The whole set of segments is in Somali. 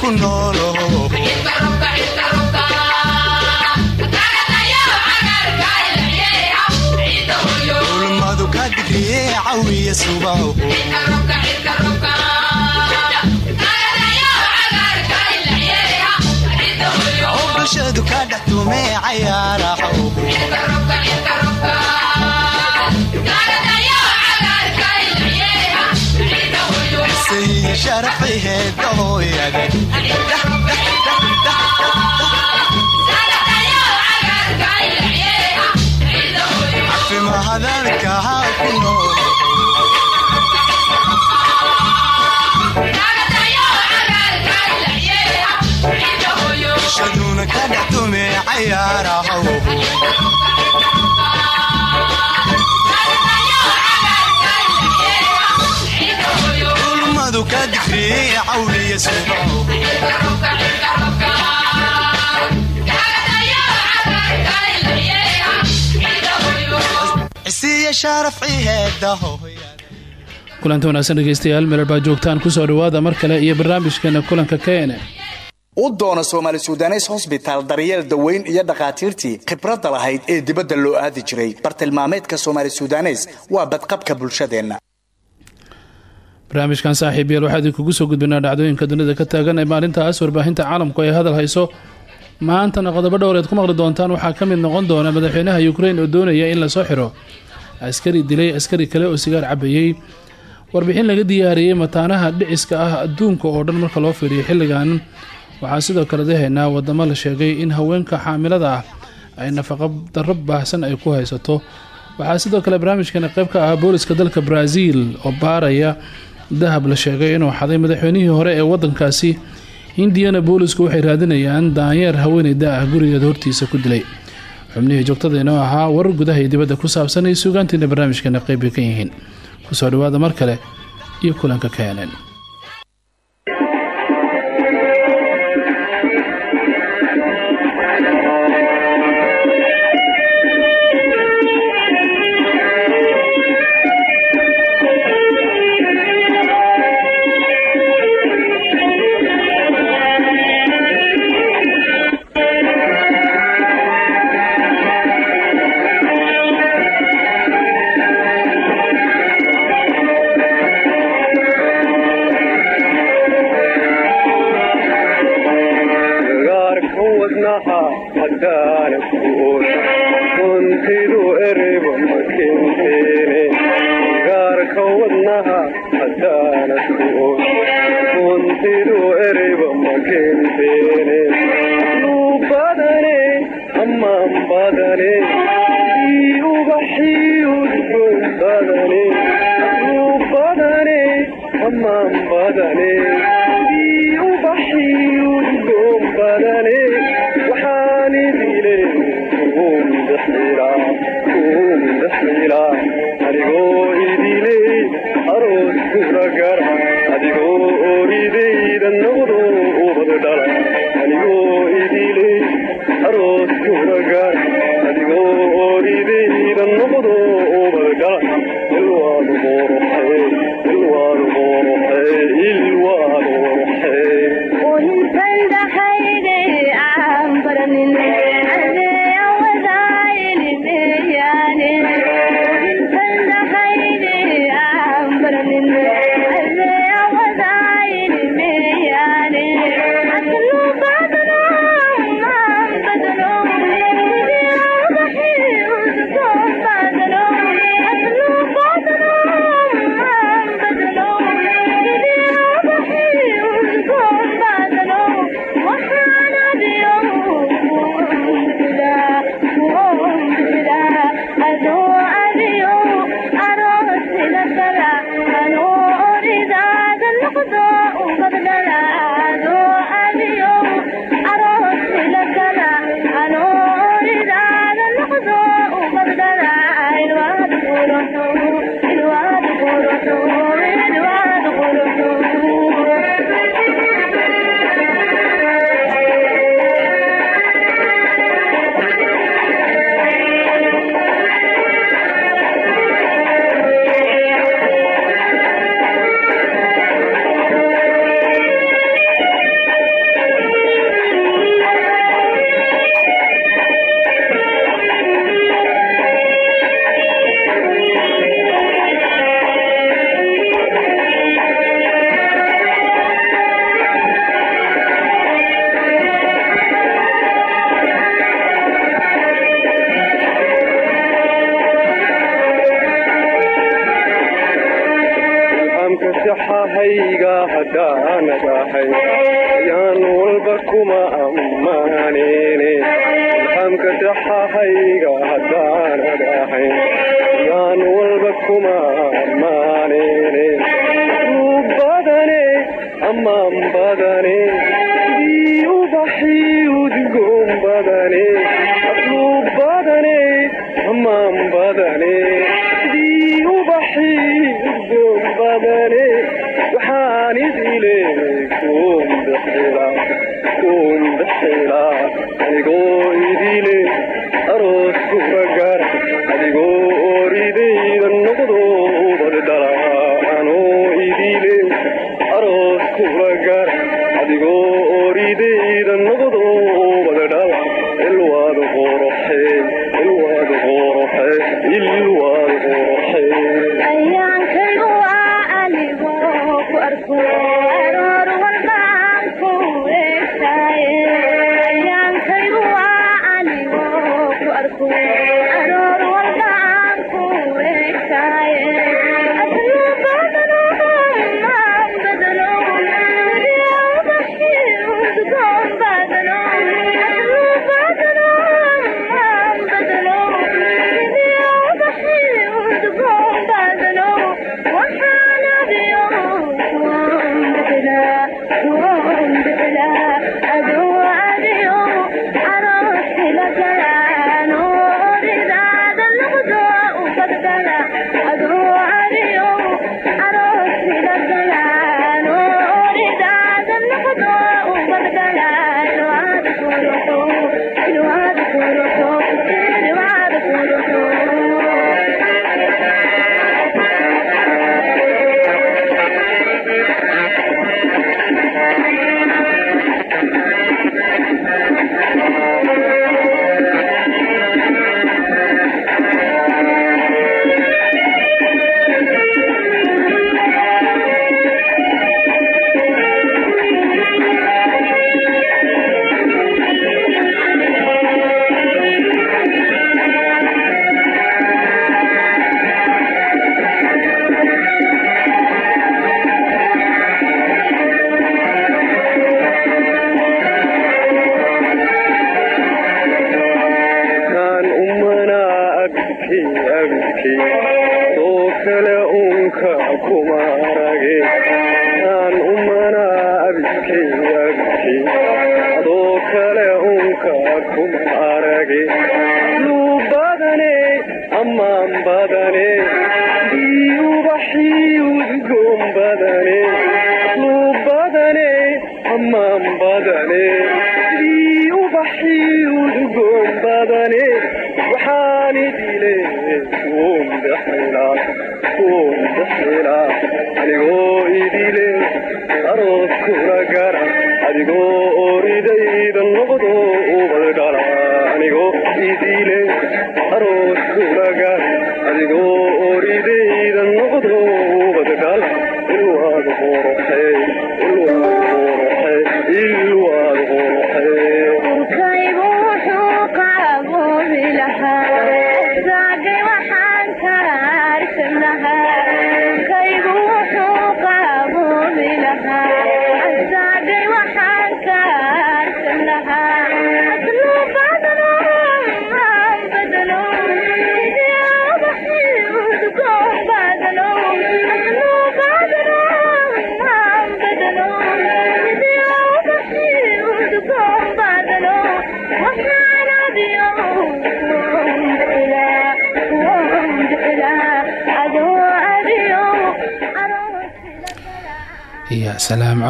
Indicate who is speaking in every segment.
Speaker 1: ku noolo ulmadu ka say sharafayheeda hooyada cafimahadalka bulshaduna ka ka digriye cawliya hooyada
Speaker 2: kulanta wanaagsan dhegeystayaal meeler baa joogtaan ku soo dhawaada mar kale iyo barnaamijkeena kulanka kn
Speaker 3: u doona soomaali sudanes hosbitaal daryeel daweyn iyo dhakhaatiirtii khibradda lahayd ee dibadda loo aadi jiray. Bartilmaameedka soomaali sudanes waa badqabka bulshadeenna
Speaker 2: barnaamijkan saaxiib yael waxaa idinkugu soo gudbinaa dhacdooyinka dunida ka taagan ee maalintaas warbaahinta caalamku ay hadal hayso. Maantana qodobo dhowreed ku maqli doontaan waxaa ka mid noqon doona madaxweynaha ukrein oo doonaya in la soo xiro. Askari dilay askari kale oo sigaar cabayey warbixin laga diyaariyey mataanaha dhiciska ah adduunka oo dhan marka loo fiiriyo xilligan. Waxaa sidoo kale dahaynaa wadamo la sheegay in haweenka xaamilada ah ay nafaqo darro baahsan ay ku haysato. Waxaa sidoo kale barnaamijkeena qayb ka ah booliska dalka brazil oo baaraya dahab la sheegay inuu xaday madaxweynihii hore ee wadankaasi hindiyana boolisku waxay raadinayaan daanyeer haweeneyda ah gurigeeda hortiisa ku dilay. Xubnihii joogtadeenoo ahaa warar gudaha iyo dibadda ku saabsan ay sugaantiina barnaamijkeena qeybbay ka yihiin. Kusoo dhawaada mar kale iyo kulanka keeneen
Speaker 4: Umadılar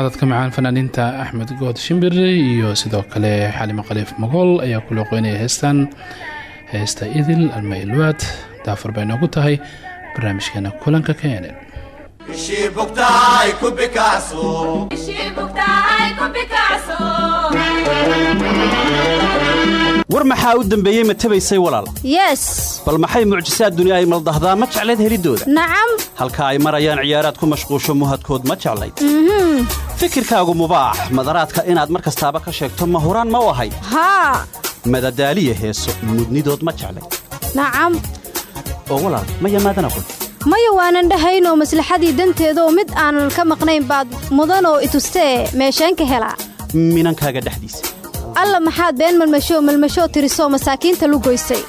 Speaker 4: codadka macaan fanaaniinta axmed good shimbire iyo sidoo kale xali maqaliif mogool ayaa ku looqeynaya heestan. Heesta idil almailwaad daafur bay noogu tahay barnaamijkeena kulanka
Speaker 5: keenn
Speaker 6: war maxaa u dembeeyey ma tabaysay walaal?
Speaker 7: Yes.
Speaker 6: Bal maxay mucjisaad duni ay maldahdaa? Ma jeclayd helidooda?
Speaker 7: Nacam.
Speaker 6: Halka ay marayaan ciyaaraad ku mashquusho muhadkood ma jeclayd? Mm fikirkaagu mubaax. Madaraadka inaad mar kastaaba ka sheegto mahuraan ma u ahay.
Speaker 7: Haa.
Speaker 6: Madadaaliya heeso mudnidood ma jeclay.
Speaker 7: Nacam.
Speaker 6: Oo walaal ma yamaadana qod
Speaker 7: maya waanan dhahaynoo maslaxadii danteedaoo mid aanan ka maqnayn baad mudan oo itustee meesheen ka helaa
Speaker 6: minankaaga dhexdiisa
Speaker 7: alla maxaad been malmasho malmasho tirisoo masaakiinta lu goysay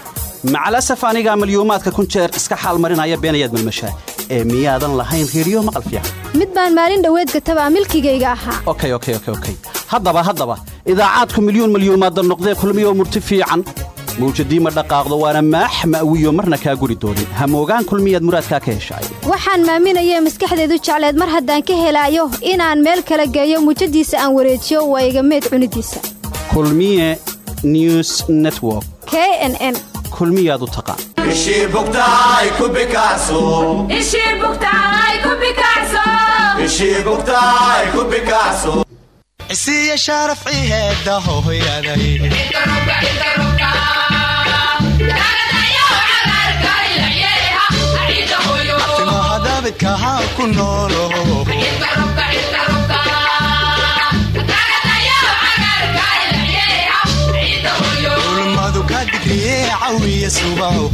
Speaker 6: macalasaf anigaa malyuumaadka kun jeer iska xaal marinaya beenayaad malmashaa. Ee miyaadan lahayn riiriyo maqal fiican
Speaker 7: mid baan maalin dhoweed gatabaa milkigayga ahaa.
Speaker 6: Okay okay okay okay. Haddaba haddaba idaacaadku milyuun malyuumaadda noqdee kulmiyoo murti fiican? Mawjadii ma dhaqaaqdo waana maax ma'wiyo marna kaa guri doonin hamoogaan kulmiyaad muraadkaa ka heshaay
Speaker 7: waxaan maaminayee maskaxdeedu jecleed mar haddaan ka helaayo inaan meel kala geeyo muujadiisa aan wareejiyo waa iga meed cunidiisa.
Speaker 6: Kulmiye news network.
Speaker 7: Knn
Speaker 6: kulmiyaad u taqaan
Speaker 1: isiya sharaf ciheeda hooyaday timaha daabidka ha ku noolo ulmadu ka digriye cawiya subaho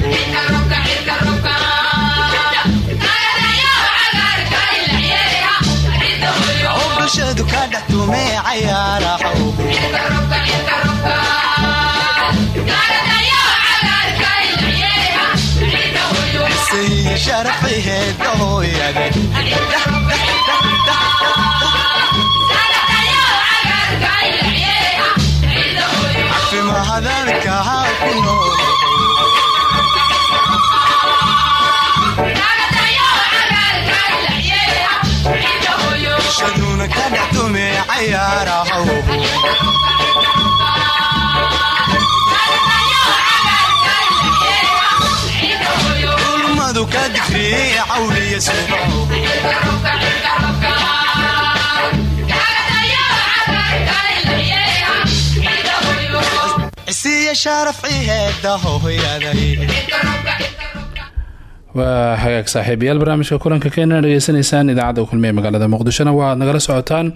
Speaker 1: bulshadu ka dhex tumee timaha daabidka ha ku noolo isiya sharaf ciheeda hooyaday
Speaker 2: waa hagaag saaxiibayaal barnaamijka kulanka keenana dhegeysanaysaan. Idaacadda kulmiye magaalada muqdishona. Waaad nagala socotaan.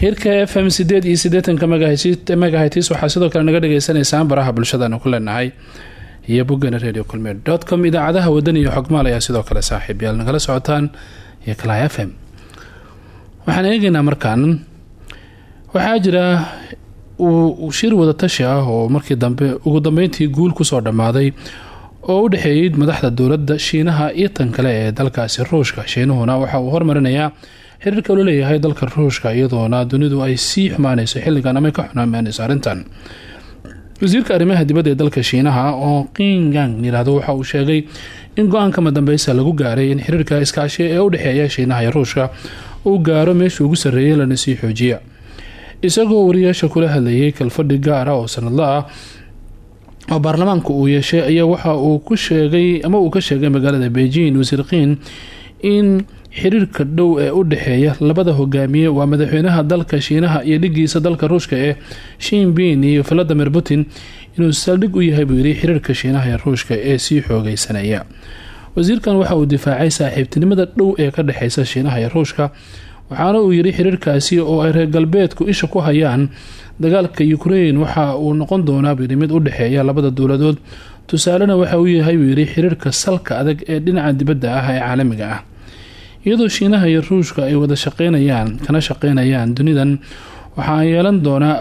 Speaker 2: Hirka f m sideed iyo siddeetanka megahitis waxaa sidoo kale naga dhegeysanaysaan baraha bulshadaanu ku leenahay. Iyo boggana radio kulmiye dot com. Idaacadaha wadan iyo xogmaal ayaa sidoo kale saaxiibayaal nagala socotaan. Iyo kala f m. Waxaan eegaynaa markaan. Waxaa jira shir wadatashi ah oo markii dambe ugu dambeyntii guul ku soo dhammaaday oo u dhexeeyey madaxda dowladda shiinaha iyo tan kale ee dalkaasi ruushka. Shiinuhuna waxa uu hormarinayaa xiriirka ula leeyahay dalka ruushka iyadoona dunidu ay sii xumaanayso xilligan ama ka xunaamaanayso arrintan. Wasiirka arrimaha dibadda ee dalka shiinaha oo qingang yiraahdo waxa uu sheegay in go'aanka madambeysa lagu gaaray in xiriirka iskaashi ee u dhexeeya shiinaha iyo ruushka uu gaaro meesha ugu sarreeyay lana sii xoojiya. Isagoo wariyaasha kula hadlayay kalfadhi gaara oo sanadla ah oo baarlamaanka uu yeeshay ayaa waxa uu ku sheegay ama uu ka sheegay magaalada beijing wasiir kiin in xiriirka dhow ee u dhexeeya labada hogaamiye waa madaxweynaha dalka shiinaha iyo dhigiisa dalka ruushka ee shinbin iyo valadimir putin inuu saldhig u yahay buu yiri xiriirka shiinaha ee ruushka ee sii xoogeysanaya wasiirkan waxa uu difaacay saaxiibtinimada dhow ee ka dhexeysa shiinaha iyo ruushka waxaana uu yiri xiriirkaasi oo ay reer galbeedku isha ku hayaan dagaalka ukrain waxa uu noqon doonaa buu yiri mid u dhexeeya labada dowladood. Tusaalena waxa uu yahay buu yiri xiriirka salka adag ee dhinaca dibadda ah ee caalamiga ah. Iyadoo shiinaha iyo ruushka ay wada shaqeynayaan kana shaqeynayaan dunidan waxaa yeelan doonaa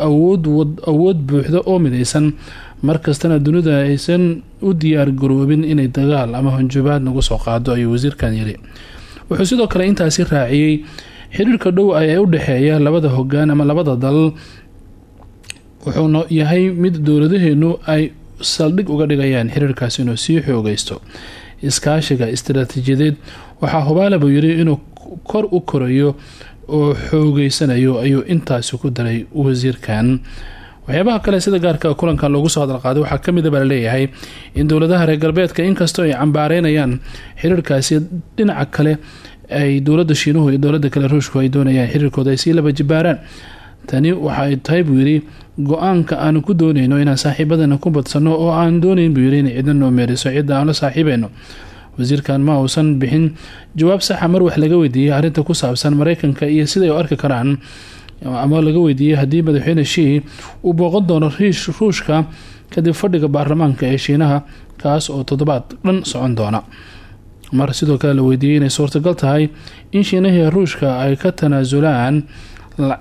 Speaker 2: awood buuxda oo midaysan. Markastana dunida aysan u diyaar garoobin inay dagaal ama hanjubaad nagu soo qaado ayuu wasiirkan yiri wuxuu sidoo kale intaasi raaciyey xiriirka dhow ee u dhexeeya labada hogaan ama labada dal. Wuxuuna yahay mid dowladaheenu ay saldhig uga dhigayaan xiriirkaas inuu sii xoogeysto iskaashiga istaraatiijiyadeed waxaa hubaala buu yiri inuu kor u korayo oo xoogeysanayo ayuu intaasi ku daray wasiirkan. Waxyaabaha kale sida gaarka kulankan loogu soo hadalqaaday waxaa ka mid a baa la leeyahay in dowladaha reer galbeedka inkastoo ay cambaareynayaan xiriirkaasi dhinaca kale ay dowladda shiinuhu iyo dowladda kale ruushku ay doonayaan xiriirkooda ay sii laba jibaaraan tani waxa ay tahay buu yiri go'aanka aanu ku dooneyno inaan saaxiibadana ku badsano oo aan dooneyn buu yiri inay cidna noo cidda aan la saaxiibeyno wasiirkan ma uusan bixin jawaab saxa mar wax laga weydiiyey arrinta ku saabsan mareykanka iyo siday u arki karaan ama laga weydiiyey haddii madaxweyne shii uu booqan doono ruushka kadib fadhiga baarlamaanka ee shiinaha kaas oo toddobaad dhan socon doona mar sidoo kale la weydiiyey inay suurtagal tahay in shiinahii ruushka ay ka tanaasulaan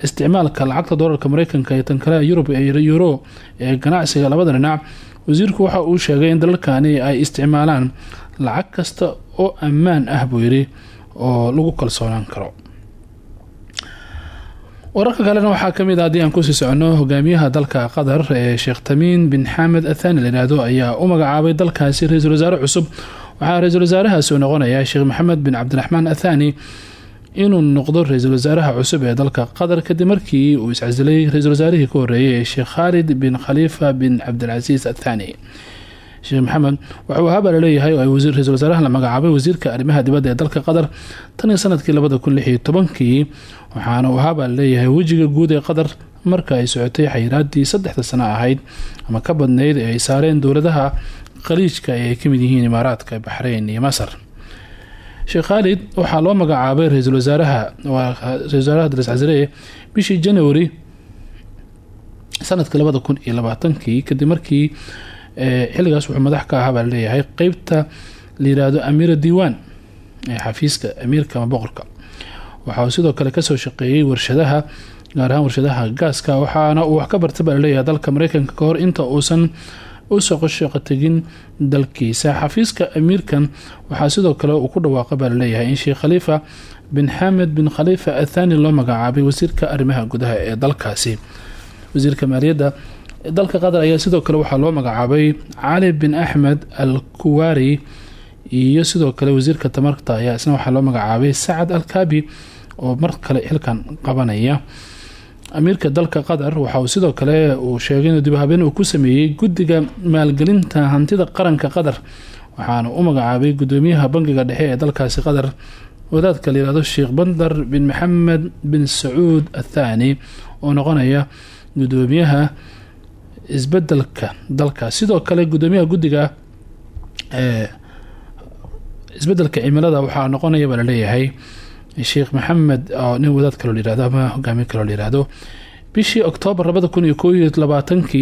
Speaker 2: isticmaalka lacagta doolarka mareykanka iyo tan kale yurub ee euro ee ganacsiga labada dhinac. Wasiirku waxa uu sheegay in dalalkani ay isticmaalaan lacag kasta oo ammaan ah buu yidhi oo lagu kalsoonaan karo. Wararka kalena waxaa ka mid a haddii aan ku sii socono hogaamiyaha dalka qatar ee sheekh tamiin bin xamed athani layidhaahdo ayaa u magacaabay dalkaasi ra'iisul wasaare cusub waxaa ra'iisul wasaarahaasi uu noqonayaa sheekh maxamed bin cabdiraxmaan athani inuu noqdo ra'iisul wasaaraha cusub ee dalka qatar kadib markii uu iscasilay ra'iisul wasaarihii ka horeeyay ee sheekh khaalid bin khaliifa bin cabdilcasiis athani. Sheekh maxamed ahaabaa la leeyahay oo ay ra'isul wasaaraha la magacaabay wasiirka arrimaha dibadda ee dalka qatar tan iyo sannadkii labada kun waxaana uu ahaabaa la leeyahay wejiga guud ee qatar marka ay socotay xayiraadii saddexda sano ahayd ama ka badnayd ee ay saareen dowladaha khaliijka ay ka mid yihiin imaaraadka baxreyn iyo masar. Sheekh khaalid waxaa loo magacaabay ra'iisul wasaaraha ra'isul wasaaraha daris casire bishii january sannadkii labada kun iyo labaatankii kadib markii xilligaas wuxuu madax ka ahaa baa la leeyahay qeybta la yiraahdo amiira diiwaan ee xafiiska amiirka boqorka. Waxa uu sidoo kale ka soo shaqeeyey warshadaha gaar ahaan warshadaha gaaska waxaana uu wax ka barta baa la leeyahay dalka mareykanka kahor inta uusan u soqo shaqo tegin dalkiisa. Xafiiska amiirkan waxaa sidoo kale uu ku dhawaaqa baa la leeyahay in sheekh khaliifa bin xamed bin khaliifa athani loo magacaabay wasiirka arrimaha gudaha ee dalkaasi. Wasiirka maaliyadda dalka qatar ayaa sidoo kale waxaa loo magacaabay cali bin axmed al kuwari iyo sidoo kale wasiirka tamarta ayaa isna waxaa loo magacaabay sacad al kabi oo mar kale xilkan qabanaya amiirka dalka qatar waxa uu sidoo kale uu sheegay inuu dibhabeen uu ku sameeyey guddiga maalgelinta hantida qaranka qatar waxaana u magacaabay gudoomiyaha bangiga dhexe ee dalkaasi qatar. Wadaadka layihahdo sheekh bandar bin maxamed bin sacuud athani oo noqonaya gudoomiyaha isbeddelka dalka. Sidoo kale gudoomiyaha guddiga ee isbeddelka cimilada waxaa noqonaya baa la leeyahay sheekh maxamed oo nin wadaad kaloo layihahdo ama hogaamiye kaloo layihahdo bishii oktoobar labada kun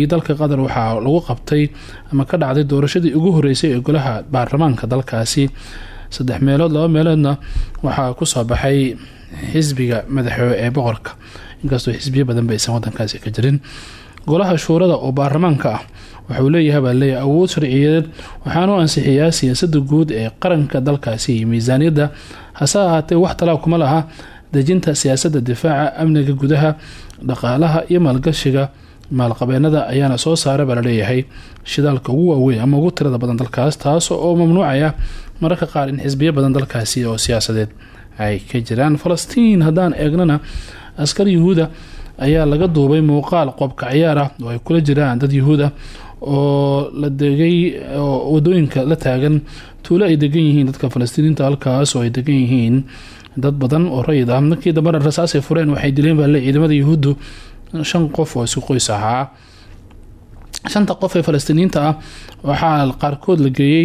Speaker 2: dalka qatar waxaa lagu qabtay ama ka dhacday doorashadii ugu horeysay ee golaha baarlamaanka dalkaasi. Saddex meelood laba meeloodna waxaa ku soo baxay xisbiga madaxooe ee boqorka. Inkastoo xisbiyo badanba aysan wadankaasi ka jirin. Golaha shuurada oo baarlamaanka ah waxauu leeyahay baa awood sharciyeed waxaanu ansixiyaa siyaasada guud ee qaranka dalkaasi iyo miisaaniyadda hase ahaatee wax talaab kuma laha. Dejinta siyaasadda difaaca amniga gudaha dhaqaalaha iyo maalgashiga maalqabeenada ayaana soo saara baa la leeyahay shidaalka ugu waaweyn ama ugu tirada badan dalkaas taas oo mamnuucaya mararka qaar in xisbiyo badan dalkaasi oo siyaasadeed ay ka jiraan. Falastiin haddaan eegnana askar yuhuuda ayaa laga duubay muuqaal qoobka ciyaar ah oo ay kula jiraan dad yuhuud ah oo la degay oo waddooyinka la taagan tuulo ay degan yihiin dadka falastiiniinta halkaas oo ay degan yihiin dad badan oo rayid ah. Markii dambena rasaasay fureen waxay dileen baa le ciidamada yuhuuddu shan qof oo isku qoys ahaa qof ee falastiiniyiinta ah waxaa qaarkood la geeyey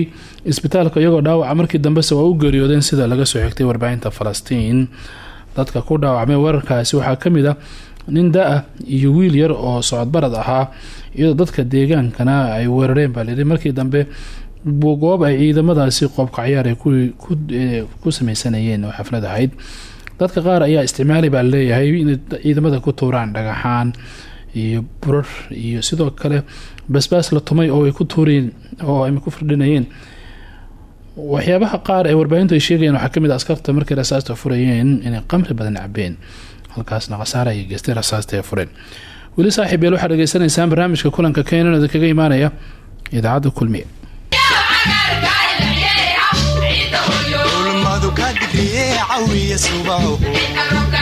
Speaker 2: isbitaalka iyagoo dhaawaca. Markii dambese waa u geeriyoodeen sida laga soo xigtay warbaahinta falastiin. Dadka ku dhaawacmay weerarkaasi waxaa ka mid a nin da'ah iyo wiil yar oo socodbarad ahaa iyadoo dadka deegaankana ay weerareen baa markii dambe goob ay ciidamadaasi qoobka ciyaar ay ku sameysanayeen oo ahayd. Dadka qaar ayaa isticmaalay baa la leeyahay inay ciidamada ku tuuraan dhagaxaan iyo burar iyo sidoo kale basbaas la tumay oo ay ku tuureen oo ay ku firdhinayeen waxyaabaha qaar ee warbaahintu ay sheegayeen waxaa ka mid a askarta markay rasaasta furayeen inay qamri badan cabeen halkaasna khasaare ay geystay rasaasta ay fureen. Weli saaxiib yeel barnaamijka kulanka keenan kaga imaanaya idaacadda kulmiye
Speaker 1: dhex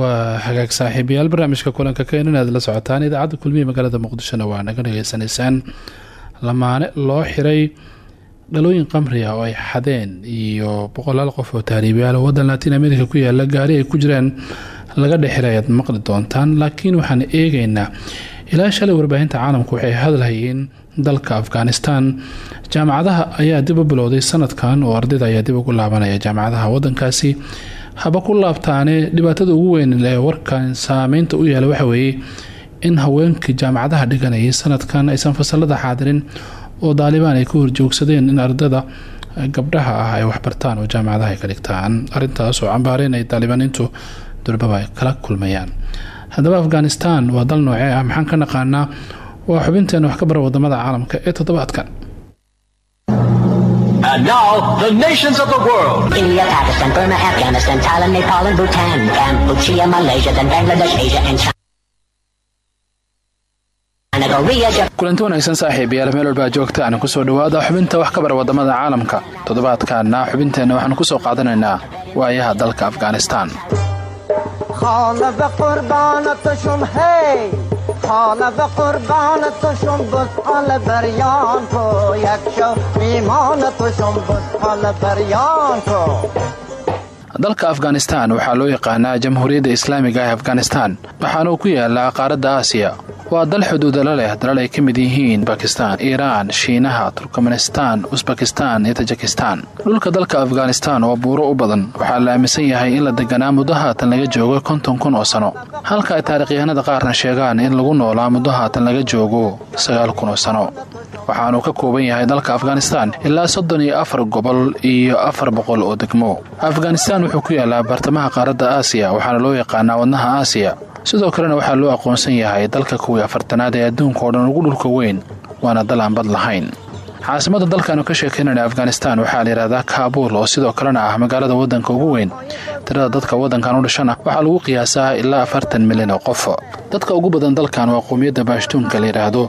Speaker 2: waa hagaag saaxiibayaal barnaamijka kulanka keenan aad la socotaan idaacadda kulmiye magaalada muqdishona waa naga dhageysanaysaan lamaane loo xiray dhalooyin qamri ah oo ay xadeen iyo boqolaal qof oo taariibyaal oo wadan latiin america ku yaalla gaari ay ku jiraan laga dhexira ayaad maqli doontaan laakiin waxaan eegaynaa ilaa shalay warbaahinta caalamku waxay hadlhayeen dalka afghanistan. Jaamacadaha ayaa dib u bilowday sanadkan oo ardayda ayaa dib ugu laabanaya jaamacadaha wadankaasi haba ku laabtaane dhibaatada ugu weyn ee warkan saameynta u yaalla waxa weeye in haweenkii jaamacadaha dhiganayay sanadkan aysan fasalada xaadirin oo daalibaan ay ka horjoogsadeen in ardada gabdhaha ah ay waxbartaan oo jaamacadaha ay ka dhigtaan. Arintaas oo cambaareen ay daalibaaniintu durbaba kala kulmayaan haddaba afghanistan waa dal noocee ah? Maxaan ka naqaanaa? Waa xubinteena wax ka bara waddamada caalamka ee toddobaadkan
Speaker 8: And now, the nations of the world.
Speaker 9: India, Pakistan, Burma, Afghanistan, Thailand, Nepal, and Bhutan, Cambodia, Malaysia, then Bangladesh, Asia, and China.
Speaker 2: Kulanti wanaagsan saaxiibayaal meel walbaa joogta aan ku soo dhawaada xubinta wax ka bara waddamada caalamka. Toddobaadkaana xubinteenna waxaanu ku soo qaadanaynaa waayaha dalka afghanistan
Speaker 10: خانه و قربانت شم هی خانه و قربانت شم بود حال بریان کو یک شو میمان تو شم بود حال بریان کو
Speaker 2: dalka afghanistan waxaa loo yaqaanaa jamhuuriyadda islaamiga ee afghanistan waxaana uu ku yaalaa qaaradda aasiya. Waa dal xuduudala leh dalal ay ka mid yihiin bakistan iiraan shiinaha turkmenistan usbakistan iyo tajikistan. Dhulka dalka afghanistan oo buuro u badan waxaa la aaminsan yahay in la deganaa muddo haatan laga joogo konton kun oo sano. Halka ay taarikhyahanada qaarna sheegaan in lagu noolaa muddo haatan laga joogo sagaal kun oo sano. Waxaanuu ka kooban yahay dalka afghanistan ilaa soddon iyo afar gobol iyo afar boqol oo degmo afghanistan wuxuu ku yaalaa bartamaha qaaradda aasiya waxaana loo yaqaanaa wadnaha aasiya. Sidoo kalena waxaa loo aqoonsan yahay dalka kuwii afartanaad ee adduunka oo dhan ugu dhulka weyn waana dal aan bad lahayn. Caasimadda dalkaanu ka sheekaynayna afghanistan waxaa la yidhahdaa kaabuul oo sidoo kalena ah magaalada waddanka ugu weyn. Tirada dadka waddankan u dhashana waxaa lagu qiyaasaa ilaa afartan milyan oo qof dadka ugu badan dalkan waa qowmiyadda baashtuunka la yidhaahdo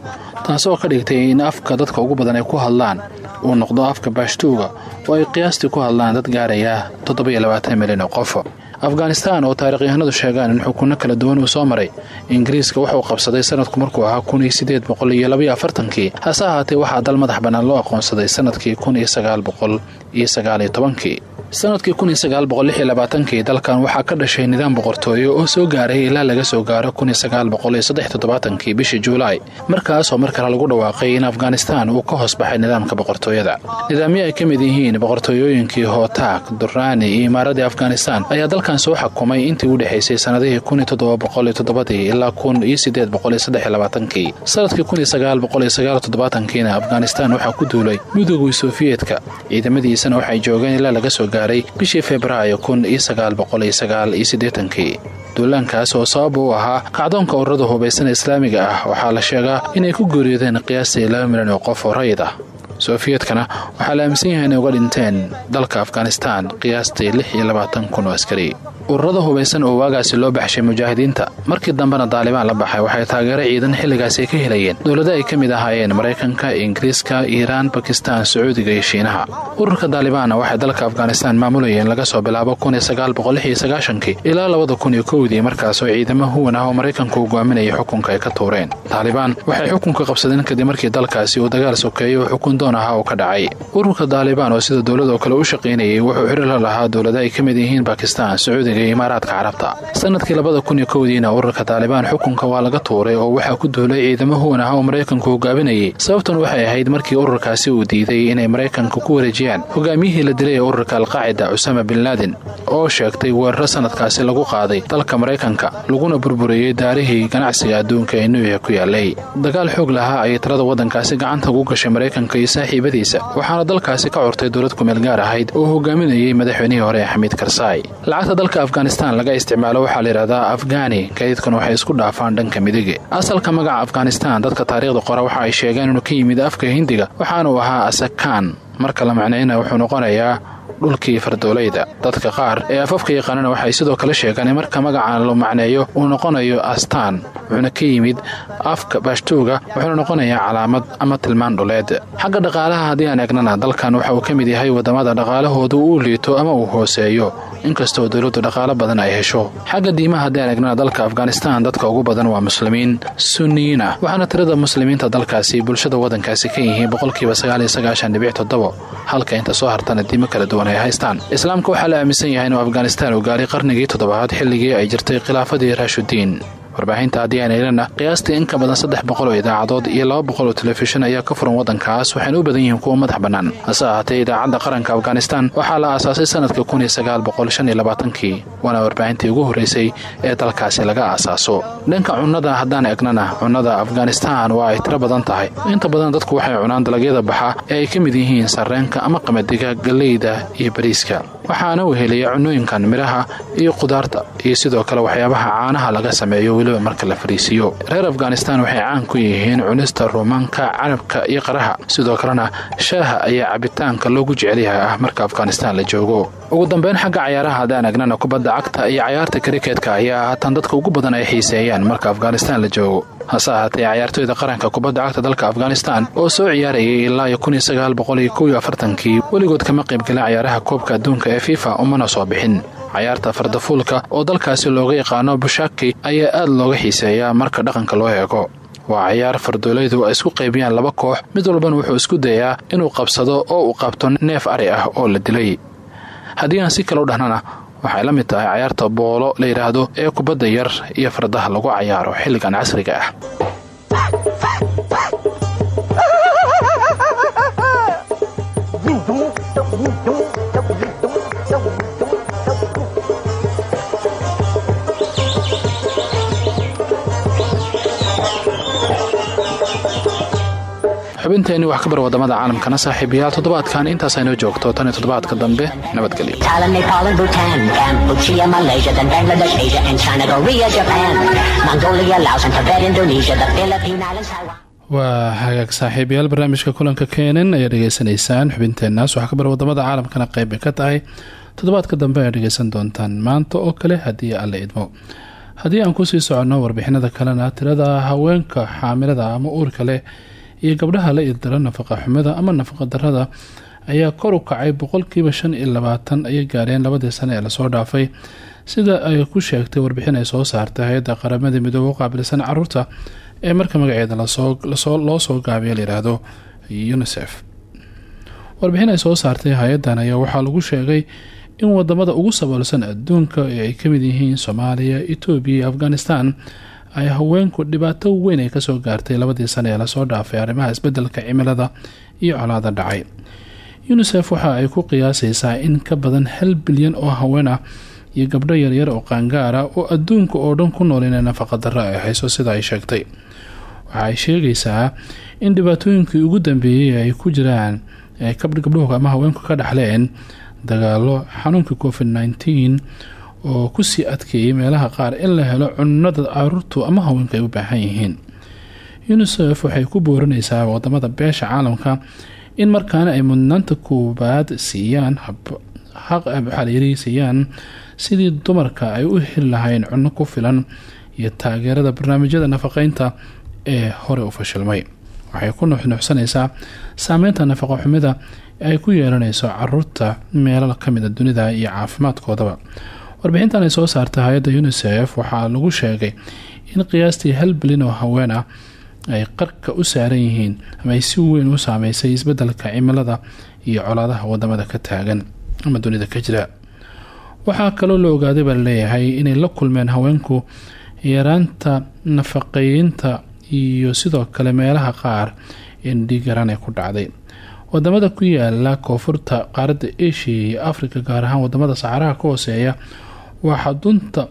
Speaker 2: taasoo ka dhigtay in afka dadka ugu badan ay ku hadlaan uu noqdo afka baashtuuga oo ay qiyaastii ku hadlaan dad gaaraya toddobiyo labaatan milyan oo qof afghanistan oo taarikhyahanadu sheegaan in xukunno kala duwan uu soo maray ingiriiska wuxuu qabsaday sanadku markuu ahaa kun iyo sideed boqol iyo labaiyo afartankii. Hase ahaatee waxaa dal madax bannaan loo aqoonsaday sannadkii kun iyo boqol iyo tobankii sannadkii kun iyo sagaal boqol lix iyo labaatankii dalkan waxaa ka dhashay nidaam boqortooyo oo soo gaaray ilaa laga soo gaaro kun iyo sagaal boqol iyo saddex toddobaatankii bishii juulaay markaasoo mar kale lagu dhawaaqay in afghanistan uu ka hoos baxay nidaamka boqortooyada. Nidaamyo ay ka mid yihiin boqortooyooyinkii hootaak duraani iyo imaaradii afghanistan ayaa dalkan soo xakumay intii u dhexaysay sanadihii kun iyo toddoba boqol iyo toddobadii ilaa kun iyo sideed boqol iyo saddex iyo labaatankii. Sanadkii kun iyo sagaal boqol iyo sagaal toddobaatankiina afghanistan waxaa ku duulay midowgii sofiyeetka ciidamadiisana waxay joogeen ilaa laga soo gaaray bishii febraayo duulaankaas oo sabab u ahaa kacdoonka ururada hubaysan islaamiga ah waxaa la sheegaa inay ku geeriyoodeen qiyaastii laba milyan oo qof oo rayid ah. Sofiyeetkana waxaa la aaminsan yahay inay uga dhinteen dalka afghanistan qiyaastii lix iyo labaatan kun oo askari ururada hubaysan oo waagaasi loo baxshay mujaahidiinta. Markii dambena daalibaan la baxay waxay taageero ciidan xilligaasi ay ka helayeen. Dowlado ay ka mid ahaayeen maraykanka ingiriiska iiraan bakistan sacuudiga iyo shiinaha. Ururka daalibaanna waxay dalka afghanistan maamulayeen laga soo bilaabo ilaa labada kun iyo kowdii markaasoo ciidamo huwan ah oo maraykanku hogaaminayay xukunka ay ka tuureen. Taalibaan waxay xukunka qabsadeen kadib markii dalkaasi uu dagaal sokeeyo oo xukun doon ahaa uu ka dhacay. Ururka daalibaan oo sida dowladoo kale u shaqaynayay wuxuu xiri la lahaa dowlado ay ka mid yihiin bakistan sacuudiga imaaraadka carabta. Sanadkii labada kun iyo kowdiina ururka taalibaan xukunka waa laga tuuray oo waxaa ku duulay ciidamo huwan ah oo maraykanku hogaaminayay. Sababtan waxay ahayd markii ururkaasi uu diiday inay maraykanka ku wareejiyaan. Hogaamiyihii la dilay ururka alqaacida cusaama bin laadin oo sheegtay weeraro sanadkaasi lagu qaaday dalka maraykanka laguna burburiyey daarihii ganacsiga adduunka ee nuuya ku yaalay. Dagaal xoog lahaa ayay talada waddankaasi gacanta ugu gashay maraykanka iyo saaxiibadiisa waxaana dalkaasi ka curtay dowlad kumeel gaar ahayd oo hogaaminayay madaxweynihii hore xamiid karsaay afghanistan laga isticmaalo waxaa la yidhahdaa afghani. Gaadiidkuna waxay isku dhaafaan dhanka midige. Asalka magaca afghanistan dadka taariikhda qora waxa ay sheegeen inuu ka yimid afka hindiga waxaanuu ahaa asakaan marka la macnayna wuxuu noqonayaa dhulkii fardoolayda. Dadka qaar ee afafka yaqaanana waxay sidoo kale sheegaan in marka magacaan la macneeyo uu noqonayo astaan wuxuuna ka yimid afka baashtuuga wuxuuna noqonayaa calaamad ama tilmaan dhuleed. Xagga dhaqaalaha haddii aan egnana dalkan waxa uu ka mid yahay waddamada dhaqaalahoodu uu liito ama uu hooseeyo inkastoo dowladdu dhaqaalo badan ay hesho. Xagga diimaha haddii aan egnana dalka afghanistan dadka ugu badan waa muslimiin sunniyiin ah waxaana tirada muslimiinta dalkaasi bulshada waddankaasi ka yihiin boqolkiiba sagaaliyo sagaashan dhibic toddobo halka inta soo hartana diimo kala duwan ay haystaan? Islaamka waxaa la aaminsan yahay inuu afghanistan uu gaaray qarnigii toddobaad xilligii ay jirtay khilaafadii raashudiin warbaahinta haddii aan helana qiyaastii in ka badan saddex boqol oo idaacadood iyo laba boqol oo ayaa ka furan waddankaas waxayna u badan yihiin kuwa madax bannaan. Hase ahaatee idaacadda qaranka afghanistan waxaa la aasaasay sanadka kun iyo sagaal labaatankii waana warbaahintii ugu horreysay ee dalkaasi laga aasaaso. Dhanka cunnada haddaan egnana cunnada afghanistan waa ay tiro badan tahay. Inta badan dadku waxay cunaan dalagyada baxa ee ay ka mid yihiin sarreenka ama qamadiga galleyda iyo bariiska waxaana weheliya cunooyinkan midhaha iyo qudaarta iyo sidoo kale waxyaabaha caanaha laga sameeyo weliba marka la fariisiiyo reer afghanistan waxay caan ku yihiin cunista ruumaanka carabka iyo qaraha. Sidoo kalena shaaha ayaa cabitaanka loogu jecelyahay ah marka afghanistan la joogo. Ugu dambeyn xagga cayaaraha haddaan egnana kubadda cagta iyo cayaarta kriketka ayaa haatan dadka ugu badan ay xiiseeyaan marka afghanistan la joogo hase ahaatee cayaartooyda qaranka kubadda cagta dalka afghanistan oo soo ciyaarayay ilaa iyo weligood kama qaybgelin cayaaraha koobka adduunka ee fifa umana soo bixin. Cayaarta fardafuulka oo dalkaasi looga yaqaano bushaki ayaa aad looga xiiseeyaa marka dhaqanka loo eego. Waa cayaar fardoolaydu ay isku qaybiyaan laba koox mid walbana wuxuu isku dayaa inuu qabsado oo uu qabto neef ari ah oo la dilay. Haddii aan si kale u dhahnana waxay la mid tahay cayaarta boolo la yidhaahdo ee kubadda yar iyo fardaha lagu cayaaro xilligan casriga ah xubinteenii wax ka bar waddamada caalamkana saaxiibayaal toddobaadkan. Intaas aynoo joogto tan iyo toddobaadka dambe nabadgelyo waa hagaag saaxiibayaal barnaamijka kulanka keenan ayaa dhegeysanaysaan xubinteenaas waxaa ka bar waddamada caalamkana qayb ay ka tahay. Toddobaadka dambe ayaa dhegeysan doontaan. Maanta oo kale haddii alla idmo. Haddii aan ku sii soconno warbixinada kalena tirada haweenka xaamilada ama uurka leh iyo gabdhaha la idira nafaqa xumida ama nafaqa darada ayaa kor u kacay boqolkiiba shan iyo labaatan ayay gaareen labadii sane ee la soo dhaafay. Sida ay ku sheegtay warbixin ay soo saartay hay'adda qaramada midoobe u qaabilsan carruurta ee marka magaceeda loo soo gaabiya layihaahdo unisef warbixin ay soo saartay hay'adan ayaa waxaa lagu sheegay in waddamada ugu saboolsan adduunka ee ay ka mid yihiin soomaaliya etoobiya iyo afghanistan ay haweenku dhibaato weyn ay ka soo gaartay labadii sane ee la soo dhaafay arrimaha isbeddelka cimilada iyo colaada dhacay. Unisef waxa ay ku qiyaasaysaa in ka badan hal bilyan oo haween ah iyo gabdho yaryar oo qaangaara oo adduunka oo dhan ku nool inay nafaqa darro ay hayso sida ay sheegtay. Waxa ay sheegaysaa in dhibaatooyinkii ugu dambeeyey ay ku jiraan ee gabdhuhu ama haweenku ka dhaxleen dagaalo xanuunka covid nneteen oo ku sii adkeeyay meelaha qaar in la helo cunada caruurtu ama haweenku ay u baahan yihiin. Unisef waxay ku boorinaysaa waddamada beesha caalamka in markaana ay mudnaanta koobaad siiyaan waxaalayiri siiyaan sidii dumarka ay u heli lahayn cunno ku filan iyo taageerada barnaamijyada nafaqeynta ee hore u fashilmay. Waxay ku nuxnuxsanaysaa saameynta nafaqa xumida ay ku yeelanayso carruurta meelo kamida dunida iyo caafimaadkoodaba warbixintan ay soo saartay hay'adda unisef waxaa lagu sheegay in qiyaastii hal bilyan oo haween ah ay qarka u saaran yihiin ama ay si weyn u saameysay isbeddelka cimilada iyo colaadaha waddamada ka taagan ama dunida ka jira. Waxaa kaloo la ogaaday baa la leeyahay inay la kulmeen haweenku yaraanta nafaqeynta iyo sidoo kale meelaha qaar in dhiigaraan ay ku dhacday. Wadamada ku yaalla koonfurta qaaradda asia iyo africa gaar ahaan waddamada saxaraha ka hooseeya waa xudunta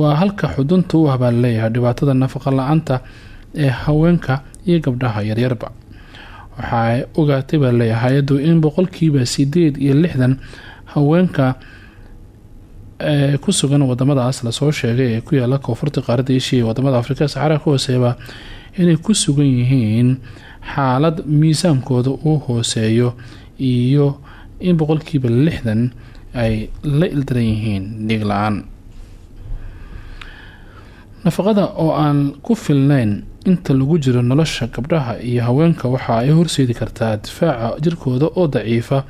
Speaker 2: waa halka xudunta u ah baa la leeyahay dhibaatada nafaqa la'aanta ee haweenka iyo gabdhaha yaryarba waxaa ogaatay baa la leeyahay hay'addu in boqolkiiba sideed iyo lixdan haweenka ee ku sugan wadamadaas la soo sheegay ee ku yaalla koonfurta qaaradda asia iyo waddamada afrika saxaraha ka hooseeyaba inay ku sugan yihiin xaalad miisaankooda uu hooseeyo iyo in boqolkiiba lixdan ay la ildaran yihiin dhiig la'aan. Nafaqada oo aan ku filnayn inta lagu jiro nolosha gabdhaha iyo haweenka waxa ay horseedi kartaa difaaca jirkooda oo daciifa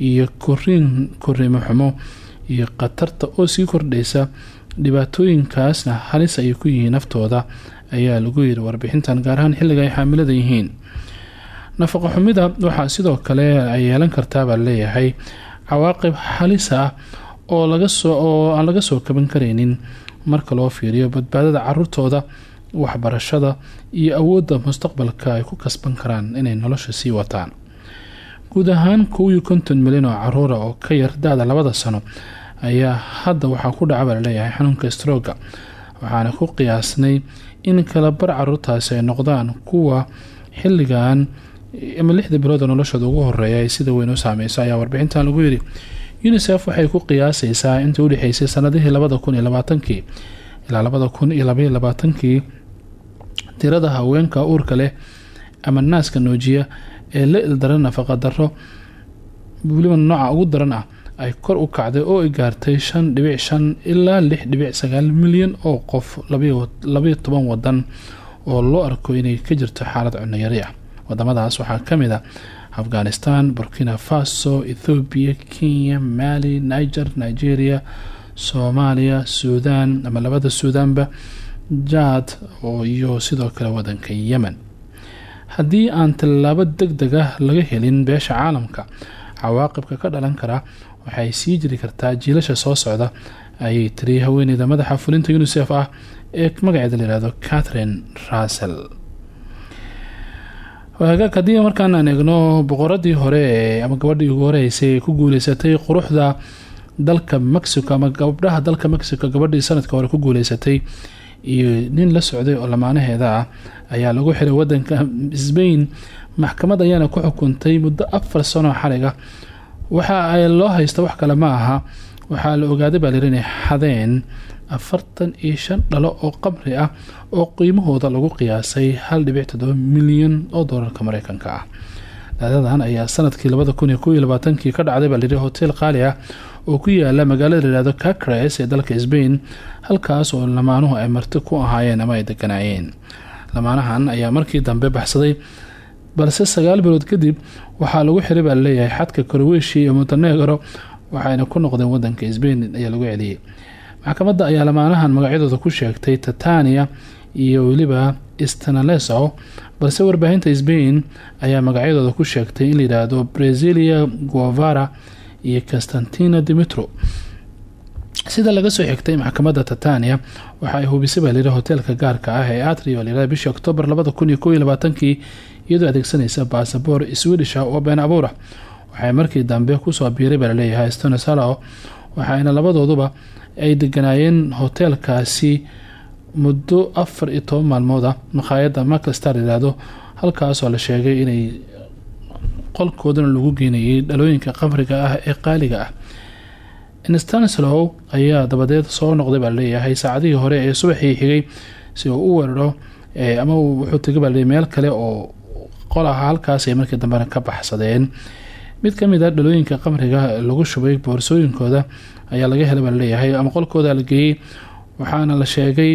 Speaker 2: iyo koriin koriimo xumo iyo khatarta oo sii kordhaysa dhibaatooyinkaasna halis ayay ku yihiin naftooda ayaa lagu yiri warbixintan gaar ahaan xilliga ay xaamilada yihiin. Nafaqa xumida waxaa sidoo kale ay yeelan kartaabaa leeyahay cawaaqib halis ah oo aan laga soo kaban karaynin. Marka loo fiiriyo badbaadada caruurtooda waxbarashada iyo awoodda mustaqbalka ay ku kasban karaan inay nolosha sii wataan. Guud ahaan kow iyo konton milyan oo caruura oo ka yar da-da labada sano ayaa hadda waxaa ku dhacaba la leeyahay xanuunka strooga waxaana ku qiyaasnay in kala bar caruurtaasi ay noqdaan kuwa xilligan ama lixda bilood oo noloshooda ugu horreeya ay sida weyn u saameyso ayaa warbixintan lagu yiri unisef waxay ku qiyaaseysaa intii udhexeysay sanadihii labada kun iyo ilaa labada kun iyo labaatankii tirada haweenka uurka leh ama naaska noojiya ee la ildaran nafaqa daro weliba nooca ugu daran ah ay kor u kacday oo ay gaartay shan dhibic shan ilaa lix dhibic sagaal milyan oo qof labayo toban wadan oo loo arko inay ka jirto xaalad cunayari ah wadamadaas. Waxaa ka mid a afghanistan burkina faso ethoobiya kenya mali niger nigeria soomaaliya suudan ama labada suudaanba jaad iyo sidoo kale wadanka yemen. Haddii aan tallaabo deg deg ah laga helin beesha caalamka cawaaqibka ka dhalan kara waxay sii jiri kartaa jiilasha soo socda ayay tiri haweeneyda madaxa fulinta unisef ah ee magaceeda layihahdo catherine russell hagaag haddii markaan aan eegno boqoradii hore ama gabadhii ugu horeysay ku guuleysatay quruxda dalka mexico ama gabdhaha dalka mexico gabadhii sanadka hore ku guuleysatay iyo nin la socday oo lamaanaheeda ah ayaa lagu xiray wadanka sbain maxkamad ayaana ku xukuntay muddo afar sano xaliga waxa ay loo haysta wax kale ma aha. Waxaa la ogaaday baa layiri xadeen afartan iyo shan dhalo oo qabri ah oo qiimahooda lagu qiyaasay hal dhibic todoba milyan oo doolarka mareykanka ah. Dhacdadan ayaa sannadkii labada kun ka dhacday baa hotel qaali ah oo ku yaalla magaalada layihahdo cacres ee dalka sbain halkaas oo lamaanuhu ay marti ku ahaayeen ama ay deganaayeen lamaanahan ayaa markii dambe baxsaday balse sagaal bilood kadib waxaa lagu xiray baa xadka koroweshiya iyo montenegro waxayna ku noqdeen wadanka sbain ayaa lagu celiyey maxkamadda ayaa lamaanahan magacyadooda ku sheegtay tatania iyo weliba stanaleso balse warbaahinta sbain ayaa magacyadooda ku sheegtay in layidhaahdo brazilia guavara iyo constantina dimitro. Sida laga soo xigtay maxkamadda tatania waxa ay hubisay baa layidhi hoteelka gaarka ah ee atrio layihahdo bishii oktoobar labada kun iyadoo adeegsanaysa basaboor swedish ah oo been abuur ah. Waxay markii dambe ku soo biiray baa la leeyahay stonesalo waxaayna labadooduba ay deganaayeen hoteelkaasi muddo afar iyo toban maalmood ah. Makhaayadda maclestar yidhaahdo halkaasoo la sheegay inay qolkoodana lagu geenayay dhalooyinka qamriga ah ee qaaliga ah. Instanslow ayaa dabadeed soo noqday baa la leeyahay saacadihii hore ee subaxii xigay si uu u weeraro ama wuxuu tegay baa laleeyahy meel kale oo qol aha halkaas ay markii dambena ka baxsadeen. Mid ka mid a dhalooyinka qamriga lagu shubay boorsooyinkooda ayaa laga helay baa la leeyahay ama qolkooda la geeyey waxaana la sheegay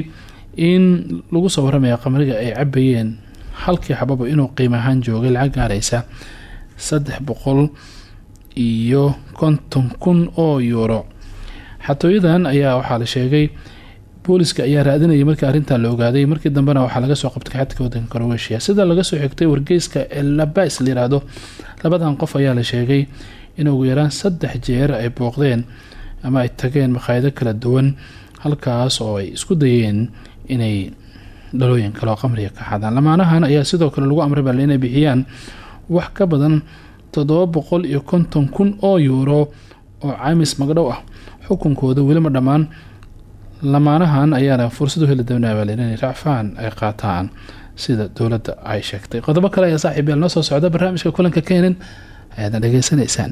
Speaker 2: in lagu soo waramaya qamriga ay cabayeen halkii xababa inuu qiim ahaan joogay lacag gaaraysa saddex boqol iyo konton kun oo yuuro. Xatooyadan ayaa waxaa la sheegay booliska ayaa raadinayay markii arrintan la ogaaday. Markii dambena waxaa laga soo qabtay xadka wadanka croweshia sida laga soo xigtay wargeyska elabais layiraahdo labadan qof ayaa la sheegay in ugu yaraan saddex jeer ay booqdeen ama ay tageen makhaayado kala duwan halkaas oo ay isku dayeen inay dhalooyin kale oo qamriga ka xadaan. Lamaanahan ayaa sidoo kale lagu amray bal inay bixiyaan wax ka badan toddoba boqol iyo konton kun oo yuuro oo caamis magdhow ah. Xukunkooda welima dhammaan. Lamaanahan ayaana fursad u heli doonaabaal inay racfaan ay qaataan sida dowladda ay sheegtay. Qodobo kale ayaa saaxiib yaal noo soo socda. Barnaamijka kulanka keenan ayaadna dhegeysanaysaan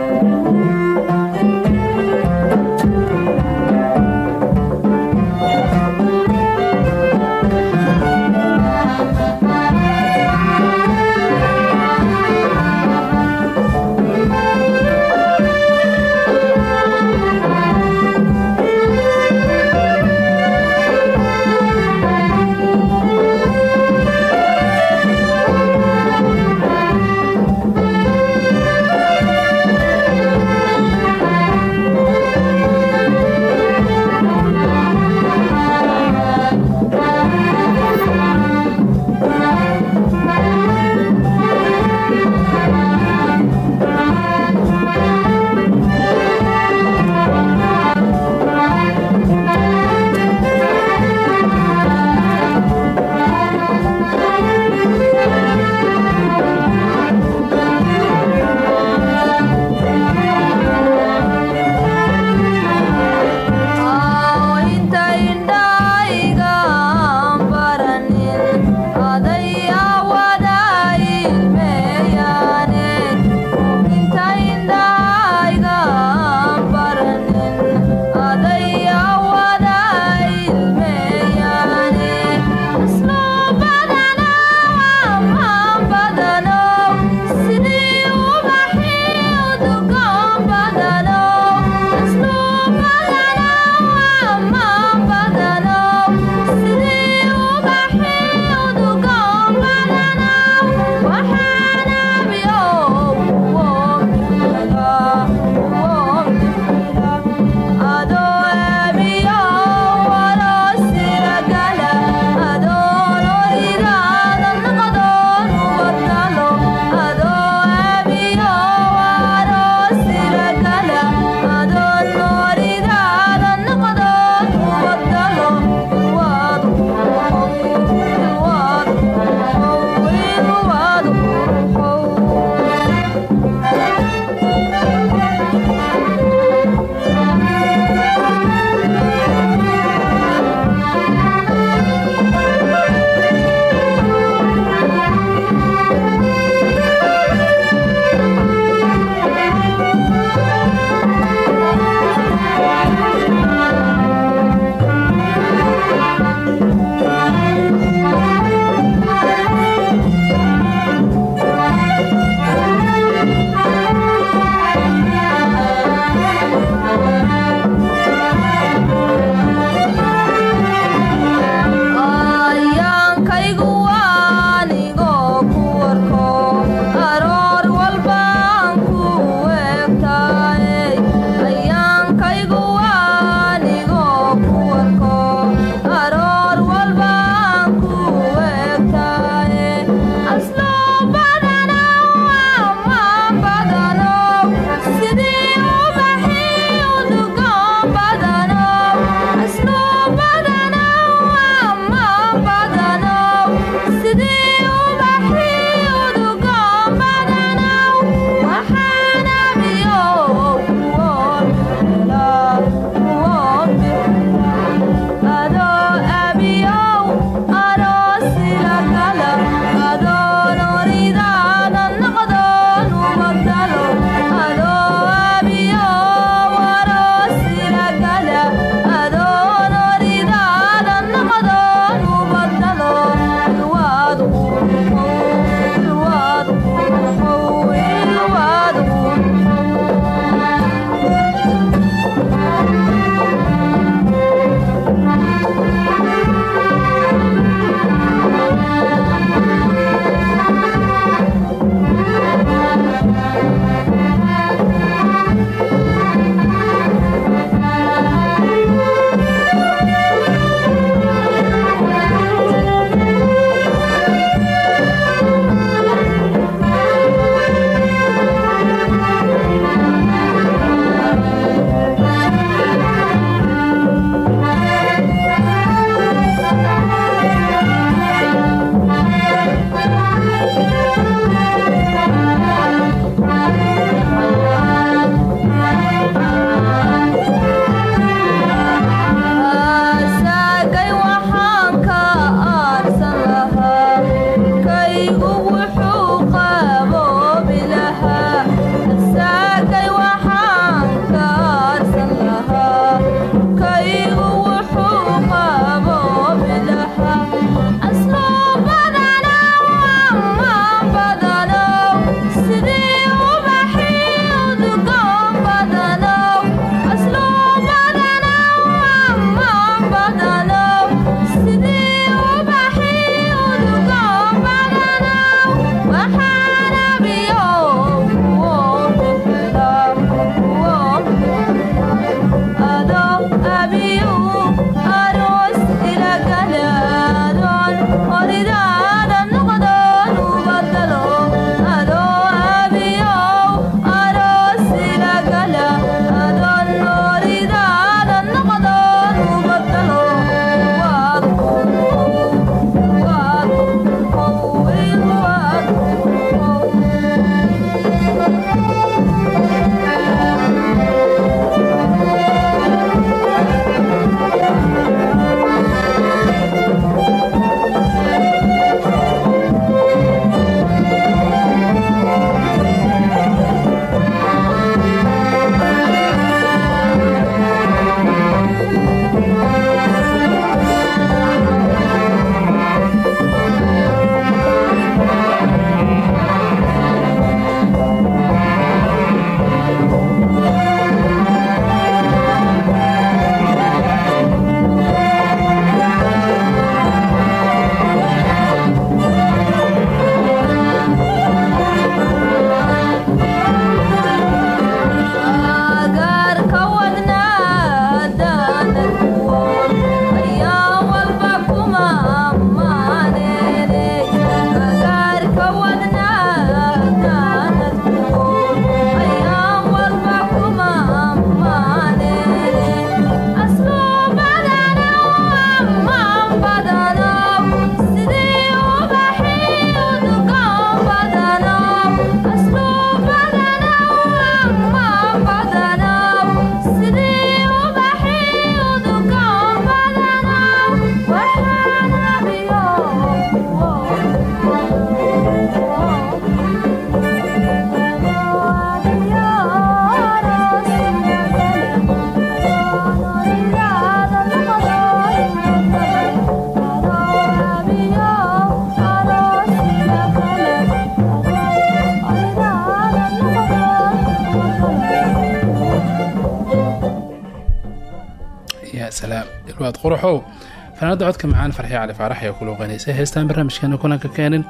Speaker 2: fanaanada codka macaan farxii cali faarax ayaa ku luuqeynaysa heestaan barnaamijkeena kulanka keenin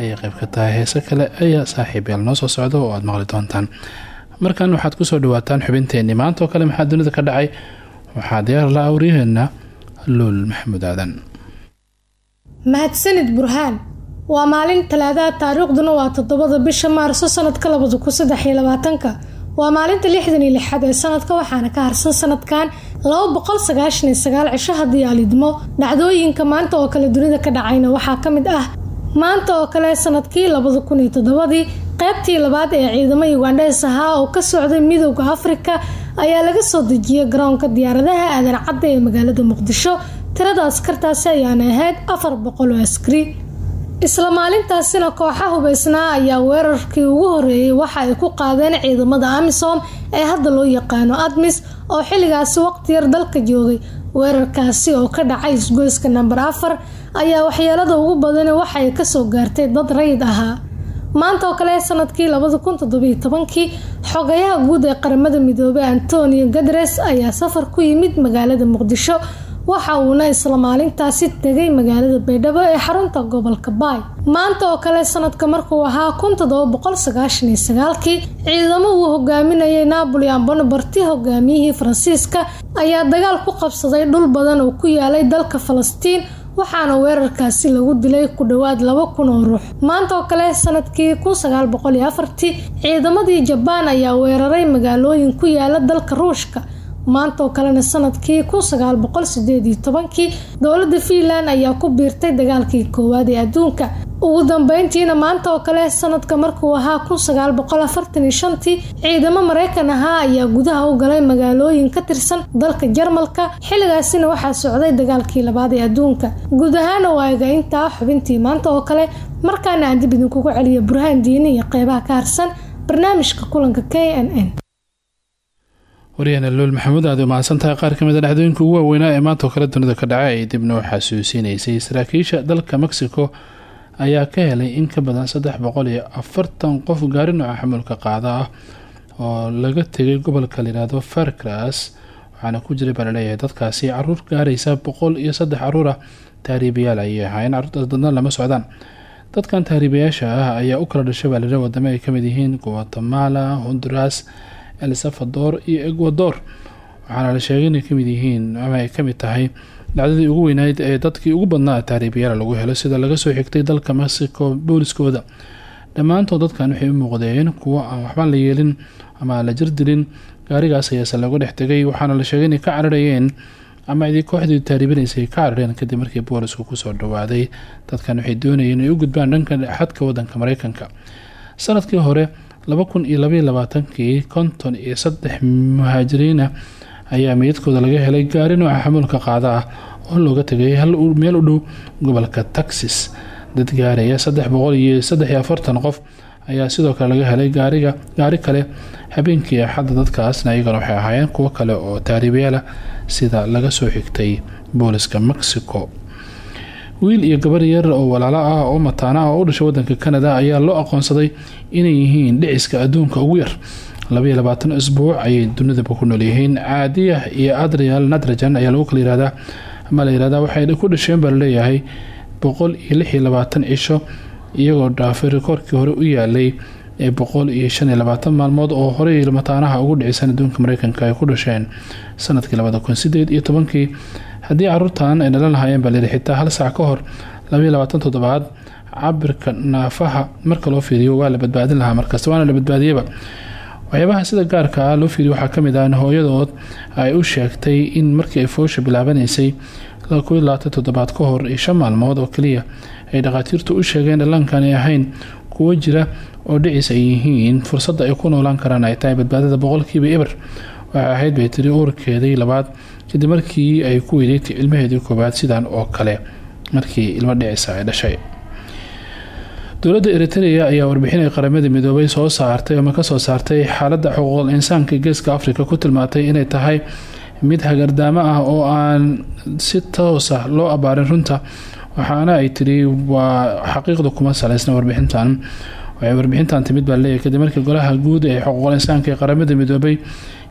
Speaker 2: ayay qayb ka tahay heese kale ayaa saaxiib yaal noo soo socda oo aad maqli doontaan. Markan waxaad ku soo dhawaataan xubinteenii maanta oo kale maxaa dunida ka dhacay? Waxaa diyaar la awriyaheena luul maxamuud aadan.
Speaker 11: Mahadsanid burhaan waa maalin talaadaha taariikhduna waa toddobada bisha maarso sanadka labada kun saddex iyo labaatanka. Waa maalinta lixdan iyo lixaad ee sanadka waxaana ka harsan sanadkan laba boqol sagaashan iyo sagaal cisho haddii aalidmo dhacdooyinka maanta oo kale dunida ka dhacayna waxaa ka mid ah. Maanta oo kale sannadkii labada kun iyo toddobadii qaybtii labaad ee ciidamo ugandhees ahaa oo ka socday midooda afrika ayaa laga soo dejiyay garoonka diyaaradaha aadan cadda ee magaalada muqdisho. Tirada askartaasi ayaana ahayd afar boqol oo askari isla maalintaasina kooxa hubeysnaa ayaa weerarkii ugu horeeyay waxa ay ku qaadeen ciidamada amisom ee hadda loo yaqaano admis oo xilligaasi waqti yar dalka joogay. Weerarkaasi oo ka dhacay isgoyska namber afar ayaa waxyeelada ugu badani waxaay ka soo gaartay dad rayid ahaa. Maanta oo kale sannadkii labada kun tobankii xogayaha guud ee qaramada midoobay antonio gadres ayaa safar ku yimid magaalada muqdisho waxa uuna isla maalintaasi tegay magaalada baydhabo ee xarunta gobolka baay. Maanta oo kale sanadka markuu ahaa kun toddoba boqol sagaashan iyo ciidamo uu hogaaminayay napoleon bonabarti hogaamiyihii faransiiska ayaa dagaal ku qabsaday dhul badan oo ku yaalay dalka falastiin waxaana weerarkaasi lagu dilay ku dhowaad laba kun oo ruux. Maanta oo kale sannadkii kun sagaal boqol iyo afartii ciidamadii jabaan ayaa weeraray magaalooyin ku yaalla dalka ruushka maanta oo kalena sannadkii kun sagaal boqol sideed tobankii dowladda fiinland ayaa ku biirtay dagaalkii koowaad ee adduunka. Ugu dambeyntiina maanta oo kale sanadka markuu ahaa kun sagaal boqol afartan iyo shantii ciidamo mareykan ahaa ayaa gudaha u galay magaalooyin ka tirsan dalka jarmalka xilligaasina waxaa socday dagaalkii labaad ee adduunka. Guud ahaana waa ega intaa xubintii maanta oo kale markaana aan dib idinkugu celiyo burhaan diini iyo qeybaha ka harsan barnaamijka kulanka k n n
Speaker 2: waryaheena luul maxamuud aad u mahadsantahay. Qaar ka mid a dhacdooyinka ugu waaweynaa ee maanta oo kale dunida ka dhacay ay dibna u xasuusinaysay. Saraakiisha dalka mexico ayaa ka helay in ka badan saddex boqol iyo afartan qof gaari nooca xamuulka qaada ah oo laga tegay gobolka layihahdo farcras waxaana ku jiray baa dadkaasi carruur gaaraysa boqol iyo saddex carruur ah taariibayaal ayay ahaayeen. Caruurtaas dadna lama socdaan. Dadkan taariibayaasha ah ayaa u kala dhashay baa layidhaha wadamo ay ka mid yihiin guatemala honduras el salvador iyo ecuador waxaana la sheegay inay ka mid yihiin ama ay ka mid tahay dhacdadii ugu weyneyd ee dadkii ugu badnaa taariibayaal lagu helo sida laga soo xigtay dalka mexico booliskooda. Dhammaantood dadkan waxay u muuqdeen kuwo aan waxba la yeelin ama la jirdilin gaarigaas ayaase looga dhex waxaana la sheegay inay ka cararayeen ama idii kooxdii taariibinaysay ka carareen kadib markii boolisku ku soo dhawaaday. Dadkan waxay doonayeen inay u gudbaan dhanka xadka wadanka mareykanka. Sanadkii hore laba kun iyo labaiyo labaatankii konton iyo saddex muhaajiriina ayaa meydkooda laga helay gaari nooca xamuulka qaada ah oo looga tegay hal meel u dhow gobolka texas. Dad gaaraya saddex boqol iyo saddex iyo afartan qof ayaa sidoo kale laga helay gaariga gaari kale habeenkii axadda dadkaasna iyagana waxay ahaayeen kuwo kale oo taariibayaala sida laga soo xigtay booliska mexico wiil iyo gabar yar oo walaalo ah oo mataana ah oo u dhashay wadanka canada ayaa loo aqoonsaday inay yihiin dhiciska adduunka ugu yar. Labaiyo labaatan isbuuc ayay dunidaba ku noolyihiin caadiya iyo adrial nadrajan ayaa lagu kala yirahdaa ama la yirahdaa waxay ku dhasheen baa la leeyahay boqol iyagoo dhaafay rikoorkii hore u yaalay ee boqol iyo shan iyo labaatan maalmood oo horey mataanaha ugu dhicisan adduunka mareykanka ay ku dhasheen sannadkii labada kun sideed iyo tobankii haddii caruurtan ay dhalan lahaayeen baa xitaa hal saac ka hor labaiyo labaatan toddobaad cabirka naafaha marka loo fiiriyo waa la badbaadin lahaa markasta waana la badbaadiyaba. Waxyaabaha sida gaarka ah loo fiiriyo waxaa ka mid ah in hooyadood ay u sheegtay in markii ay foosha bilaabanaysay toddobaad ka hor iyo maalmood oo kaliya ay dhakhaatiirtu u sheegeen dhallaankan ay ahayn kuwo jira oo dhicis ay yihiin. Fursadda ay ku noolaan karaan ay tahay badbaadada boqolkiiba eber waxay ahayd bay tiri uurkeedii labaad kadib markii ay ku weydeetay ilmaheedii koobaad sidan oo kale markii ilmo dhicisa ay dhashay. Dowladda eritrea ayaa warbixin ay qaramada midoobay soo saartay ama ka soo saartay xaaladda xuquuqul insaanka geeska afrika ku tilmaantay inay tahay mid hagardaamo ah oo aan si toosa loo abaarin runta waxaana ay tiri waa xaqiiqda kuma saleysna warbixintan waxay warbixintan timid baa leeyahay kadib markii golaha guud ee xuquuqul insaanka ee qaramada midoobay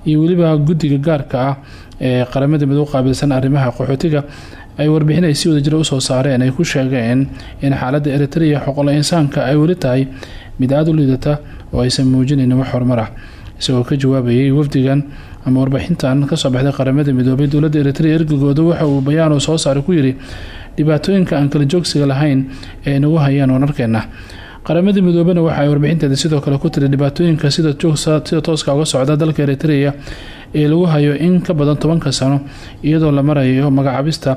Speaker 2: iyo weliba guddiga gaarka ah ee qaramada midoob qaabilsan arrimaha qaxootiga ay warbixin ay si wadajira u soo saareen ay ku sheegeen in xaaladda eritrea xoqola insaanka ay weli tahay mid aada u liidata oo aysan muujinayn wax horumar ah. Isagoo ka jawaabayay wafdigan ama warbixintan ka soo baxday qaramada midoobay dowladda eritrea ergagooda waxa uu bayaan uu soo saaray ku yiri dhibaatooyinka aan kala joogsiga lahayn ee nagu hayaan wararkeena qaramada midoobena waxa ay warbixinteeda sidoo kale ku tiri dhibaatooyinka sida sida tooska uga socda dalka eritrea ee lagu hayo in ka badan tobanka sano iyadoo la marayo magacaabista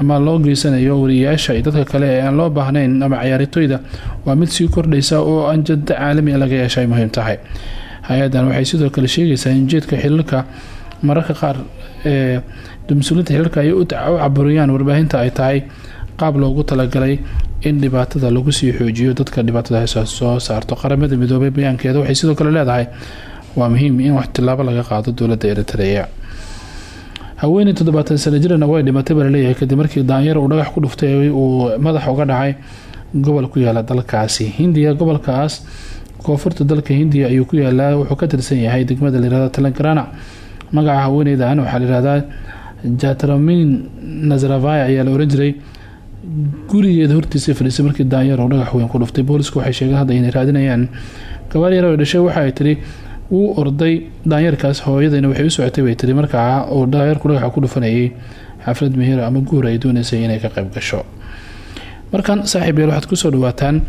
Speaker 2: ama loo geysanayo wariyayaasha iyo dadka kale ee aan loo baahnayn ama cayaaritoyda waa mid sii kordhaysa oo anjada caalami laga yeesha ay muhiim tahay. Hay'adan waxay sidoo kale sheegaysaa in jeedka xilalka mararka qaar ee mas'uuliinta xilalka ay u caburiyaan warbaahinta ay tahay qaab loogu talagalay in dhibaatada lagu sii xoojiyo dadka dhibaatada soo saarto qaramada midoobay bayaankeeda waxay sidoo kale leedahay waa muhiim in wax tilaabo laga qaado dowladda eritrea haweeney toddobaatan sana jirana way dhimatay baa la leeyahay kadib markii daanyar uu dhagax ku dhuftay uu madax uga dhacay gobol ku yaalla dalkaasi. Hindiya gobolkaas koonfurta dalka hindiya ayuu ku yaalaa wuxuu ka tirsan yahay degmada layirahda talangarana magaca haweeneydan waxaa layihahdaa jatramin nazravaya ayaa la oran jiray gurigeeda hortiisa fadhiisay markii daanyar uu dhagax weyn ku dhuftay. Boolisku waxay sheegeen hadda inay raadinayaan. Gabaar yar oo dhashay waxa ay tiri wuu orday daanyarkaas hooyadana waxay u socotay bay tiri markaa uu daanyarku dhagaxa ku dhufanayay xaflad mihira ama guur ay dooneysay inay ka qayb gasho. Markan saaxiib yeel waxaad ku soo dhawaataan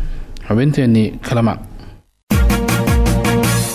Speaker 2: xubinteenii kalama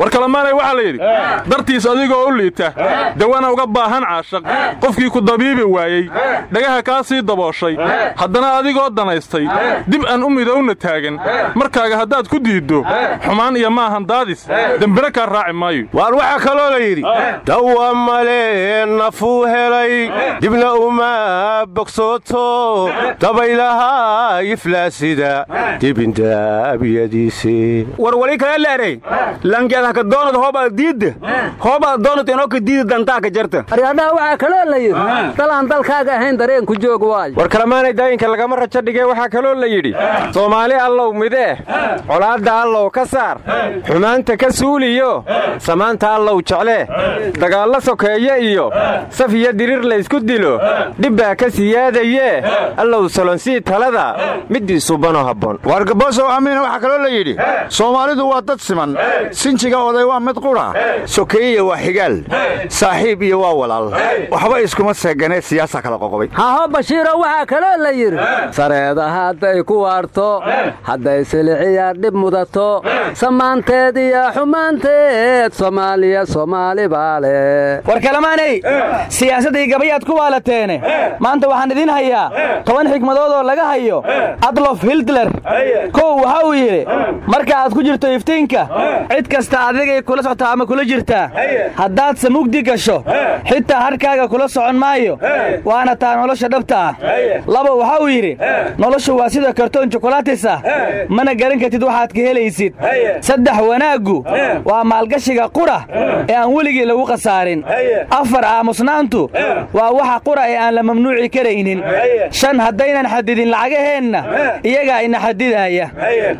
Speaker 12: war kalamaanay waxaa la yidhi dartiis adigoo u liita dawana uga baahan caashaq qofkii ku dabiibi waayey dhagaha kaa sii dabooshay haddana adigoo danaystay dib aan u midowna taagan markaaga haddaad ku diiddo xumaan iyo maahan daadis dembina kaa raaci maayo.
Speaker 13: Waar waxaa kaloo la yidhi dawa male nafuu helay dibna uma bogsooto dabaylaha iflaasida dibindaabiyadiisii
Speaker 14: aryadhaha waxaa kaloo la yidhi dalaan dalkaaga ahayn dareen ku joog waayo.
Speaker 15: War kalamaanay daayinka lagama rajo dhigee waxaa kaloo la yidhi soomaali allow midee colaadda allow ka saar xumaanta ka suuliyo samaanta allow jeclee dagaallo sokeeye iyo saf iyo diriir laysku dilo dhibbaa ka siyaadayee allow solonsii talada middii subanoo habboon.
Speaker 16: Waar gabboosow amiina waxaa kaloo la yidhi soomaalidu waa dad siman sinjiga oday waa mid qudha sokeeyiya waa xigaal. Saaxiib iyo waa walaal. Waxba iskuma seeganee siyaasa kala qoqobay.
Speaker 14: Haho bashiiro waxaa kaloo la yidhi. Sareeda hadday ku waarto hadday siliciya dhib mudato samaanteed iyo xumaanteed soomaaliya soomaali baa leh
Speaker 17: war kalamaanay siyaasaddii gabayaad ku waalateene. Maanta waxaan idiin hayaa toban xikmadood oo laga hayo adlof hildler kow waxa uu yidhi marka aad ku jirto iftiinka cid kasta adigay kula socotaa ama kula jirtaa haddaadse mugdi gasho xitaa harkaaga kula socon maayo. Waana taa nolosha dhabta. Ah laba waxa uu yidhi noloshu waa sida kartoon jukulaatis ah mana garan kartid waxaad ka helaysid. Saddex wanaaggu waa maalgashiga qura ee aan weligii lagu khasaarin. Afar aamusnaantu waa waxa qura ee aan la mamnuuci karaynin. Shan haddaynan xadidin lacagaheenna iyagaa ina xadidaya.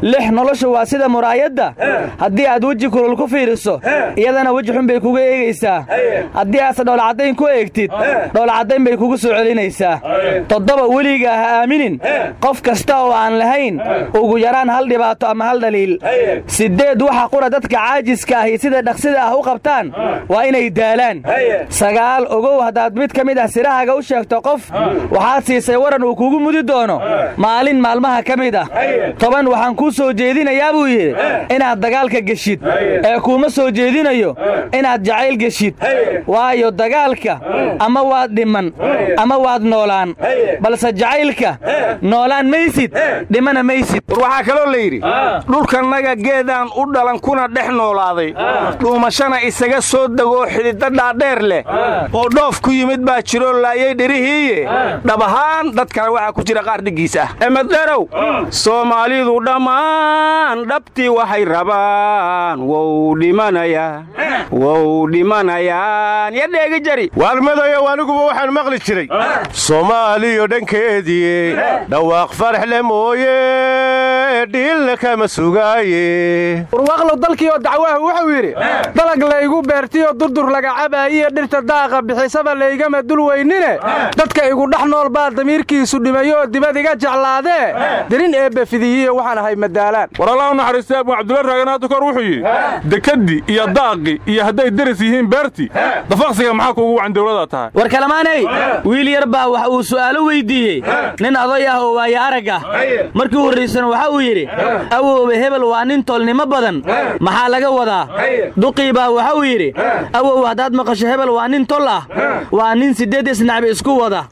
Speaker 17: Lix noloshu waa sida muraayadda. Haddii aad weji kulul ku fiiriso. Iyadana weji xun bay kuga eegaysaa. Haddii aadse dhoolcaddayn ku eegtid dhoolcaddayn bay kugu soo celinaysaa. Toddoba weligaa ha aaminin. Qof kasta oo aan lahayn ugu yaraan hal dhibaato ama hal dhaliil siddeed waxa qura dadka caajiska ahi sida dhaqsida ah u qabtaan waa inay daalaan. Sagaal ogow haddaad mid ka mid ah sirahaaga u sheegto qof waxaad siisay waran uu kugu mudi doono. Maalin maalmaha ka mid ah. Toban waxaan kuu soo jeedinayaa buu yidhi inaad dagaalka geshid ee kuuma soo jeedinayo inaad jacayl geshid. Waayo dagaalka ama waad dhiman ama waad noolaan. Balse jacaylka noolaan maysid dhimana maysid.
Speaker 18: War waxaa kaloo la yidhi dhulkannaga geedaan u dhalan kuna dhex noolaaday. Dhuumashana isaga soo degoo xididda dhaadheer leh. Oo dhoof ku yimid baa jiroo laayay dhirihiiye. Dhab ahaan dadkana waxaa ku jira qaar dhiggiis ah. Emederow soomaalidu dhammaan dhabtii waxay rabaan wow dhimanaya wow dhimanayaan yo dheegi jari.
Speaker 13: Waalmadayow aniguba waxaan maqli jiray. Soomaaliyo dhankeedii dhawaaq faraxle mooye dhiilna kama sugaaye.
Speaker 15: Warwaaqlow dalkii oo dacwaha wuxuu yidhi dalag laygu beertiyoo durdur laga cabaayiyo dhirta daaqa bixisaba laygama dul weynine dadka igu dhex nool baa damiirkiisu dhimayoo dibad iga jeclaadee dirin eebbe fidiyiyo waxaan ahay madaalaan.
Speaker 12: War allah u naxariistay abu cabdulla raaganaada kor wuxuu yidhi dekeddii iyo daaqi iyo hadday deris yihiin beertii dafaqsiga maxaa kuugu wacan dawladaa tahay?
Speaker 17: War kalamaanay wiil yar baa wax uu su'aalo weyddiiyey nin oday ah oo waaye arag ah markii horraysana waxa uu yidhi awowbe hebel waa nin tolnimo badan. Maxaa laga wadaa? Duqii baa waxa uu yidhi awow haddaad maqasho hebel waa nin tol ah. Waa nin siddeed isnacbi isku wada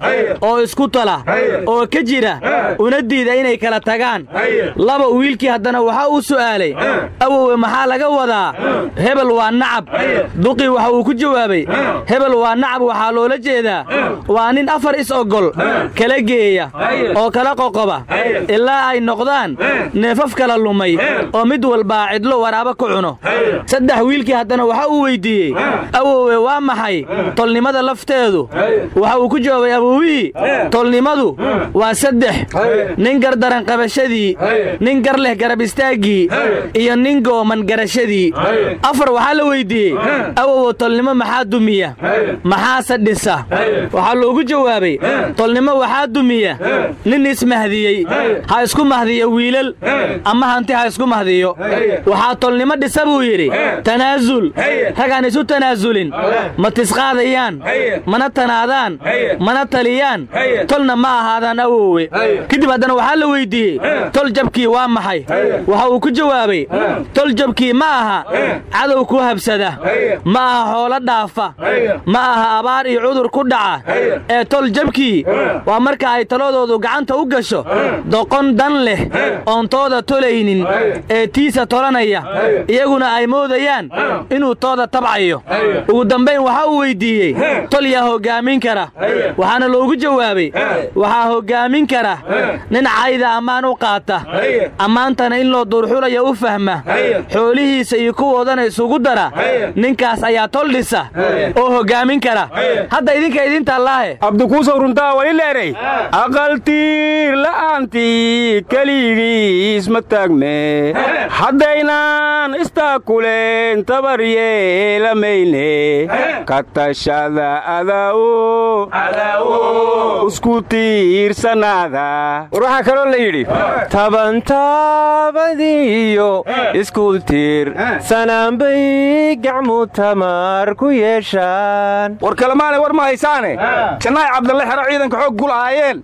Speaker 17: oo isku tola oo ka jira. Una diida inay kala tagaan. Laba wiilkii haddana waxa uu su'aalay awowe maxaa laga wadaa hebel waa nacab. Duqii waxa uu ku jawaabay hebel waa nacab waxaa loola jeedaa waa nin afar is ogol kala geeya oo kala qoqoba ilaa ay noqdaan neefaf kala lumay oo mid walbaa cidlo waraaba ku cuno. Saddex wiilkii haddana waxa uu weyddiiyey awowe waa maxay? Tolnimada lafteedu? Waxa uu ku jawaabay awowihii tolnimadu waa saddex. Nin gardaran qabashadii nin gar leh garab istaaggii iyo nin gooman garashadii afar waxaa la weyddiiyey awowo tolnimo maxaa dumiya? Maxaase dhisa? Waxaa loogu jawaabay. Tolnimo waxaa dumiya? Nin ismahdiyey ha isku mahdiyo wiilal. Ama hanti ha isku mahdiyo waxaa tolnimo dhisa buu yidhi. Tanaasul ragaan isu tanaasulin ma tisqaadayaan mana tanaadaan. Mana taliyaan. Tolna ma ahaadaan awowe kadib haddana waxaa la weyddiiyey tol jabkii waa maxay? Waxa uu ku jawaabay. Tol jabkii ma aha cadow ku habsada. Ma aha xoolo dhaafa. Ma aha abaar iyo cudur ku dhaca. Ee tol jabkii waa marka ay taladoodu gacanta u gasho doqon dan leh oon tooda tolaynin ee tiisa tolanaya iyaguna ay moodayaan inuu tooda tabcayo. Ugu dambayn waxa uu weyddiiyey tol yaa hoggaamin kara. Waxaana loogu jawaabay waxaa hoggaamin kara nin cayda ammaan u qaata. Ammaantana in loo duurxulaya u fahma xoolihiisa iyo kuwoodana isugu dara. Ninkaas ayaa tol dhisa oo hoggaamin kara. Hadda idinka idintallaahe
Speaker 18: abdikuusow runtaa wali leeray. Aqaltiir la'aantii keligiis ma taagme haddaynaan istaakuleen tabar yeelamayne ka tashada adawo isku tiirsanaada.
Speaker 15: War waxaa kaloo la yidhi tabantaabadiiyo iskuultiir sanaanbay gacmu tamar ku yeeshaan.
Speaker 18: War kalemaanay war ma haysaane? Jannaay cabdalle xero ciidanka xoog ku lahaayeen.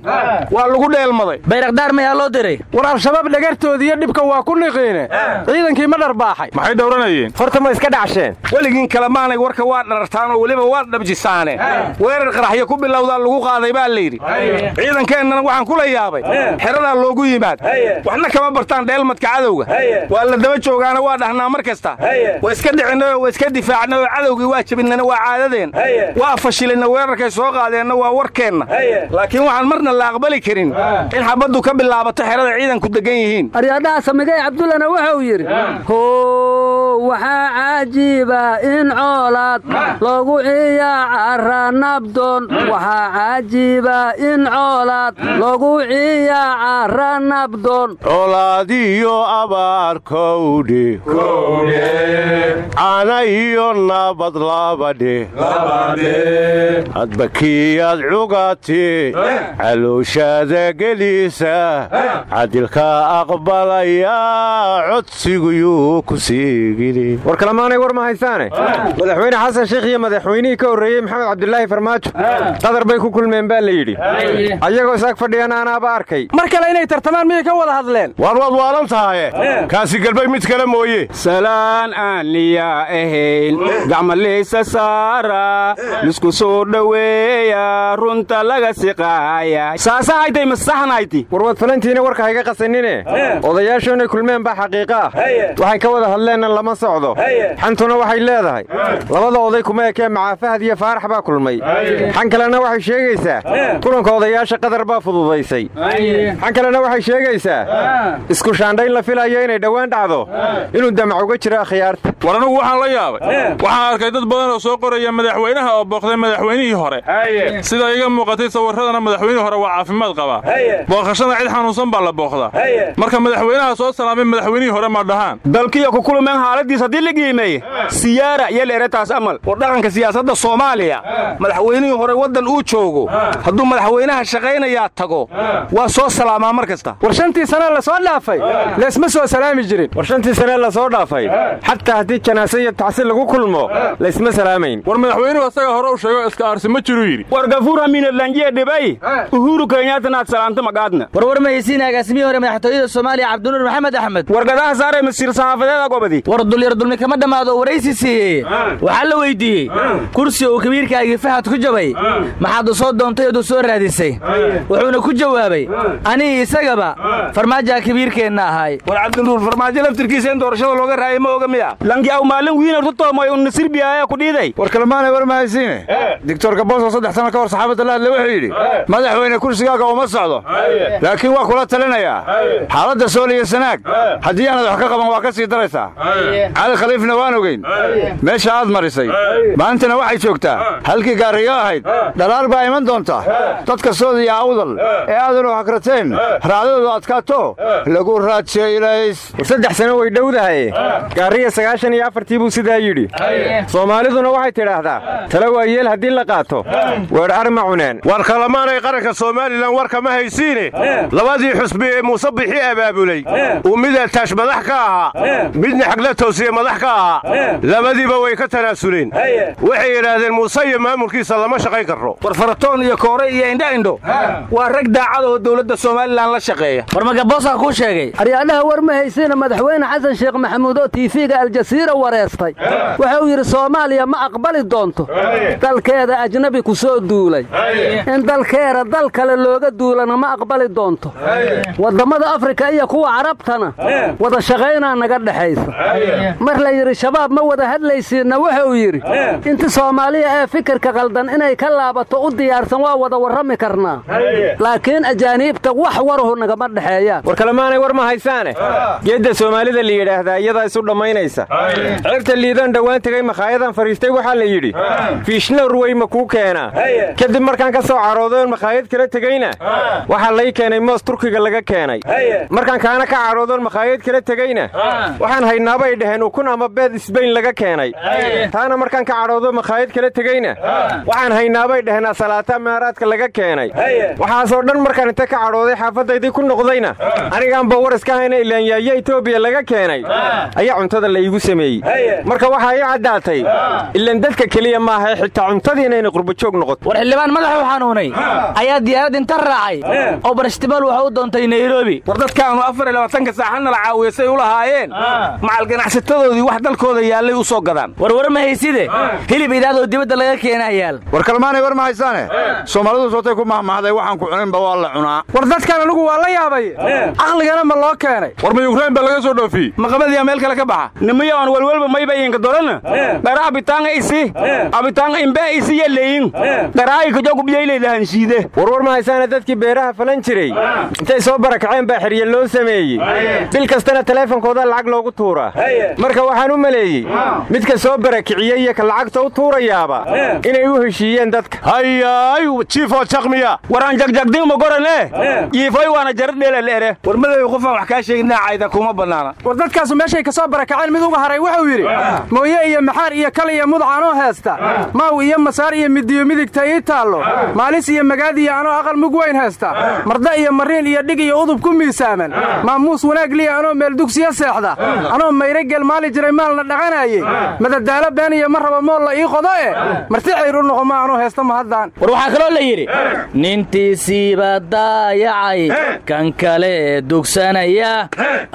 Speaker 18: Waa lagu dheelmaday.
Speaker 17: Bayrakdaar mayaa loo diray?
Speaker 15: War al-shabaab dhagartoodiiyo dhibka waa ku niqiine. Ciidankii ma dharbaaxay.
Speaker 12: Maxay dhowranayeen?
Speaker 15: Horta ma iska dhacsheen.
Speaker 18: Weligiin kalemaanay warka waa dharartaan oo weliba waa dhabjisaane. Weerar qaraxyo ku bilowdaa lagu qaaday baa layidhi. Ciidankeennana waxaan kula yaabay. Xeradaa loogu yimaad. Waxna kama bartaan dheelmadka cadowga. Waa la daba joogaana waa dhahnaa mar kasta. Waa iska dhicinay oo waa iska difaacnay oo cadowgii waa jabinana waa caadadeen waa fashilinna weerarkay soo qaadeenna waa warkeenna. Laakiin waxaan marna la aqbali karin in xabaddu ka bilaabato xerada ciidanku degan yihiin.
Speaker 14: Aryadhaha samigay cabdullana wuxuu yidhi how waxaa caajiiba in coolaad loogu ciyaacara nabdoon. Waxaa caajiiba in coolaad loogu ciyaacara nabdoon.
Speaker 13: Colaadiyo abaarkowdhe cana iyo nabad labadhe hadba kiyaad cugati calooshaada gelisa cadilka aqbalaya codsiguyuu ku siigini
Speaker 15: war kalamaanay war ma haysaane madaxweyne xasan sheikh iyo madaxweynihii ka horreeyey maxamed cabdulaahi farmaajo qadar bay ku kulmeen baa la yidhi ayagoo isaag fadhiyana anaaba arkay
Speaker 17: mar kale inay tartamaan miyay ka wada hadleen
Speaker 13: waar waad waalan tahaye kaasi galbay mid kale mooye
Speaker 18: midaan aanliya ahayn gacmalaysa saara lisku soo dhoweeya runta laga siqaaya saasahaytay masaxnayti
Speaker 15: warwad falantiina warka hayga qasanine odayaashu inay kulmeen baa xaqiiqo ah waxay ka wada hadleenna lama socdo. Xantuna waxay leedahay. Labada oday kuma ekee macaafahad iyo faarax baa kulmay. Xan kalena waxay sheegaysaa kulanka odayaasha qadar baa fududaysay. Xan kalena waxay sheegaysaa isku shaandhayn la filayo inay dhowaan dhacdo inuu damac uga jiro akhyaarta
Speaker 12: war anugu waxaan la yaabay. Waxaan arkay dad badan oo soo qoraya madaxweynaha oo booqday madaxweynihii hore. Sida iga muuqatay sawirradana madaxweynihii hore waa caafimaad qabaa. Booqashada cid xanuunsan baa la booqdaa. Marka madaxweynaha soo salaamay madaxweynihii hore ma dhahaan.
Speaker 18: Dalkiyo ku kulmeen xaaladiis haddii la qiimeeye siyaara iyo leeretaas amal. War dhaqanka siyaasadda soomaaliya. Madaxweynihii hore waddan uu joogo. Hadduu madaxweynaha shaqaynayaa tago waa soo salaamaa mar kasta
Speaker 15: war shantii sane la soo dhaafay? Leesma soo salaami jirin. War shantii sane la soo dhaafay xataa haddii janaase iyo tacsi lagu kulmo laysma salaamayn.
Speaker 12: War madaxweynuhu asaga hore u sheego iska aarsi ma jiruu yidhi.
Speaker 18: War gafuur hamiinadlanjiya dhibay uhuru kenyaatanaad salaanta magaadna
Speaker 17: warwar mahaysiin agaasimihii hore madaxtooyada soomaaliya cabdinuur maxamed axmed.
Speaker 18: Wargadaha saare masiir saxaafadeeda gobadi
Speaker 17: war dulyar dulmi kama dhammaado waraysi siiyey waxaa la weyddiiyey kursi uu kabiirkaagii fahad ku jabay. Maxaad u soo doontay ood u soo raadisay. Wuxuuna ku jawaabay anigi isagaba farmaajaa kabiirkeenna ahay.
Speaker 18: War cabdinuur farmaajo laftirkiisa in doorashada looga raayay ma oga miya lanki aw maalin wiinar ku toomoy un nasirbiyaaya ku dhiiday.
Speaker 16: War kalemaanay war mahaysiine. Doctor boso saddex sano ka hor saxaabadda la hadle wuxuu yidhi madaxweyne kursigaaga uma socdo. Laakiin waa kula talinayaa. Xaaladda sool iyo sanaag. Haddii aanad wax ka qaban waa ka sii daraysaa. Cali khaliifna waan ogeyn. Meesha aad marisay. Maantana waxay joogtaa. Halkii gaariyo ahayd dhalaal baa iman doonta. Dadka sood iyo awdal ee aadanu hakrateen raacdadoodu adkaato. Lagu raajaylays
Speaker 15: saddex sano way dhowdahay gaariya sagaashan iyo afartii buu sidaa yidhi. Soomaaliduna waxay tidhaahdaa tala waa yeel haddii la qaato. Weer arma cuneen.
Speaker 13: War kalamaanay qaranka somalilan warka ma haysiine. Labadii xusbi ee muuse bixi abaabulay uu mid ataash madax ka ahaa. Midna xagla toosiye madax ka ahaa. Labadiiba way ka tanaasuleen. Waxay yidhaahdeen muuse iyo maamulkiisa lama shaqayn karro.
Speaker 18: War faratoon iyo koore iyo indha indho waa rag daacad oo dowladda somalilan la shaqeeya.
Speaker 17: War magaboosaa kuu sheegay?
Speaker 14: Aryaadhaha war ma haysiina madaxweyne xasan sheekh maxamuud oo tiifiga aljasiira wareestay. Wuxuu yidhi soomaaliya ma aqbali doonto dalkeeda ajnabi ku soo duulay. In dalkeeda dal kale looga duulana ma aqbali doonto. Wadammada afrika iyo kuwa carabtana wada shaqaynaa naga dhexaysa. Mar la yidhi shabaab ma wada hadlaysiinna wuxuu yidhi. Inta soomaaliya ee fikirka qaldan inay ka laabato u diyaarsan waa wada warrami karnaa. Laakiin ajaaniibta wax waruhu nagama dhexeeyaan
Speaker 15: war kalemaanay war ma haysaane? Geedda soomaalida la yidhaahdaa iyadaa isu dhammaynaysa. Cirta liidaan dhowaan tegay makhaayadaan fadhiistay waxaa la yidhi fiishnawr wey ma kuu keenaa kadib markaan ka soo caroodoon makhaayad kala tegeyna waxaa lay keenay moos turkiga laga keenay. Markaan kaana ka caroodoon makhaayad kala tegeyna waxaan haynaabay dhaheen ukun ama beed isbayn laga keenay. Taana markaan ka caroodo makhaayad kala tegeyna waxaan haynaabay dhaheen asalaata meeraadka laga keenay. Waxaasoo dhan markaan inta ka cadhooday xaafaddaydii ku noqdayna. Anigaanba war iska hayna ilaanyaayo etoobiya laga keenay. Ayaa cuntada la iigu sameeyey. Marka waxaa ii caddaatay ilan dadka keliya maaha xitaa cuntadii inayna qurbajoog noqoto.
Speaker 17: War xildhibaan madaxu xanuunay ayaa diyaarad inta raacay. Oo barashtimaal waxa u doontay nairobi.
Speaker 18: War dadkaanu afar iyo labaatanka saaxadna la caawiysay u lahaayeen. Macal ganacsatadoodii wax dalkooda yaallay u soo gadaan.
Speaker 17: Warwar ma hayside? Hilib idaadoo dibadda laga keenaa yaal.
Speaker 16: War kalmaanay war ma haysaane? Soomaalidu sootay ku mahmahday waxaan ku cuninba waa la cunaa.
Speaker 15: War dadkan anigu waa la yaabay. Caqligana ma loo keenay.
Speaker 12: War ma yukrain baa laga soo dhoofiyey?
Speaker 18: Maqabadiyaa meel kale ka baxa nimayo aan welwelba mayba idinka dolana dhara abitaanga isi. Abitaanga imbe isi yaleyin dharaayi kajogu biyaylaydahanshiide
Speaker 15: warwar ma haysaane dadkii beeraha falan jiray intay soo barakaceen baa xirye loo sameeyey bil kastana taleefonkooda lacag loogu tuuraa marka waxaan u maleeyey midka soo barakiciyey iyo ka lacagta u tuurayaaba inay u heshiiyeen dadka
Speaker 13: hayaay jiifoo jaqmiya
Speaker 18: waraan jagjagdingma gorane yiifoy waana jaradheelaleere war madow qofaan wax kaa sheegin naacayda kuma bannaana
Speaker 15: war dadkaasu meeshay ka soo barakaceen mid uga haray wuxuu yidhi mooye iyo maxaar iyo kal iyo mudcaanoo heesta maaw iyo masaar iyo midiyo midigta ii taallo maalis iyo magaadiya anoo aqal mug weyn heesta marda iyo mariin iyo dhig iyo udub ku miisaaman maamuus wanaag liya anoo meel dugsiya seexda anoo mayre geel maali jiray maalna dhaqanaayey madadaalo been iyo ma raba mool la ii qodo e marti cayr u noqo ma anoo heesta mahaddaan
Speaker 17: war waxaa kaloo la yidhi nintiisiiba daayacay kan kale dugsanaya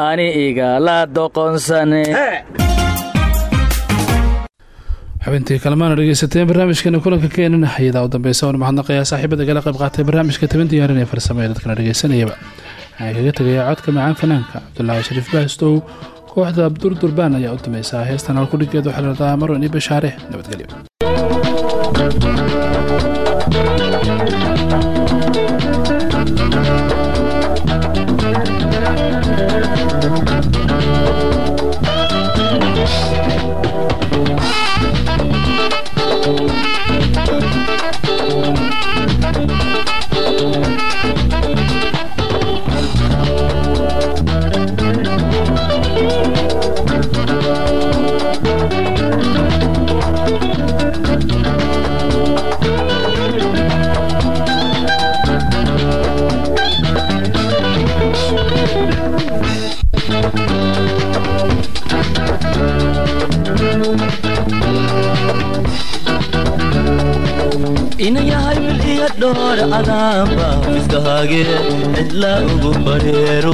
Speaker 17: ani igala doqonsane
Speaker 2: xubintii kalmaana dhegeysateen barnaamijkeena kulanka keenana hayadaa u dambeysa oon mahadnaqayaa saaxiibada gala qayb qaatay barnaamijka tabin diyaarin ee farsamada dadkana dhegeysanayaba. Waxaa kaga tegayaa codka macaan fanaanka cabdulaahi shariif baastow kooxda abdur durbaan ayaa u dameysaa heestan halkudhigeed waxaa ladahaa marwani bashaare nabadgelyo.
Speaker 19: Dhoor cadaamba fiskahage cidla ugu bareero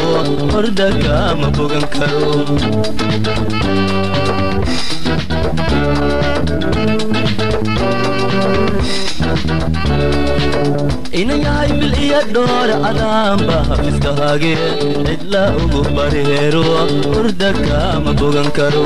Speaker 19: horda kama bogan karo inayahay wil iyo dhoor cadaamba fiskahage cidla ugu bareero horda kama bogan karo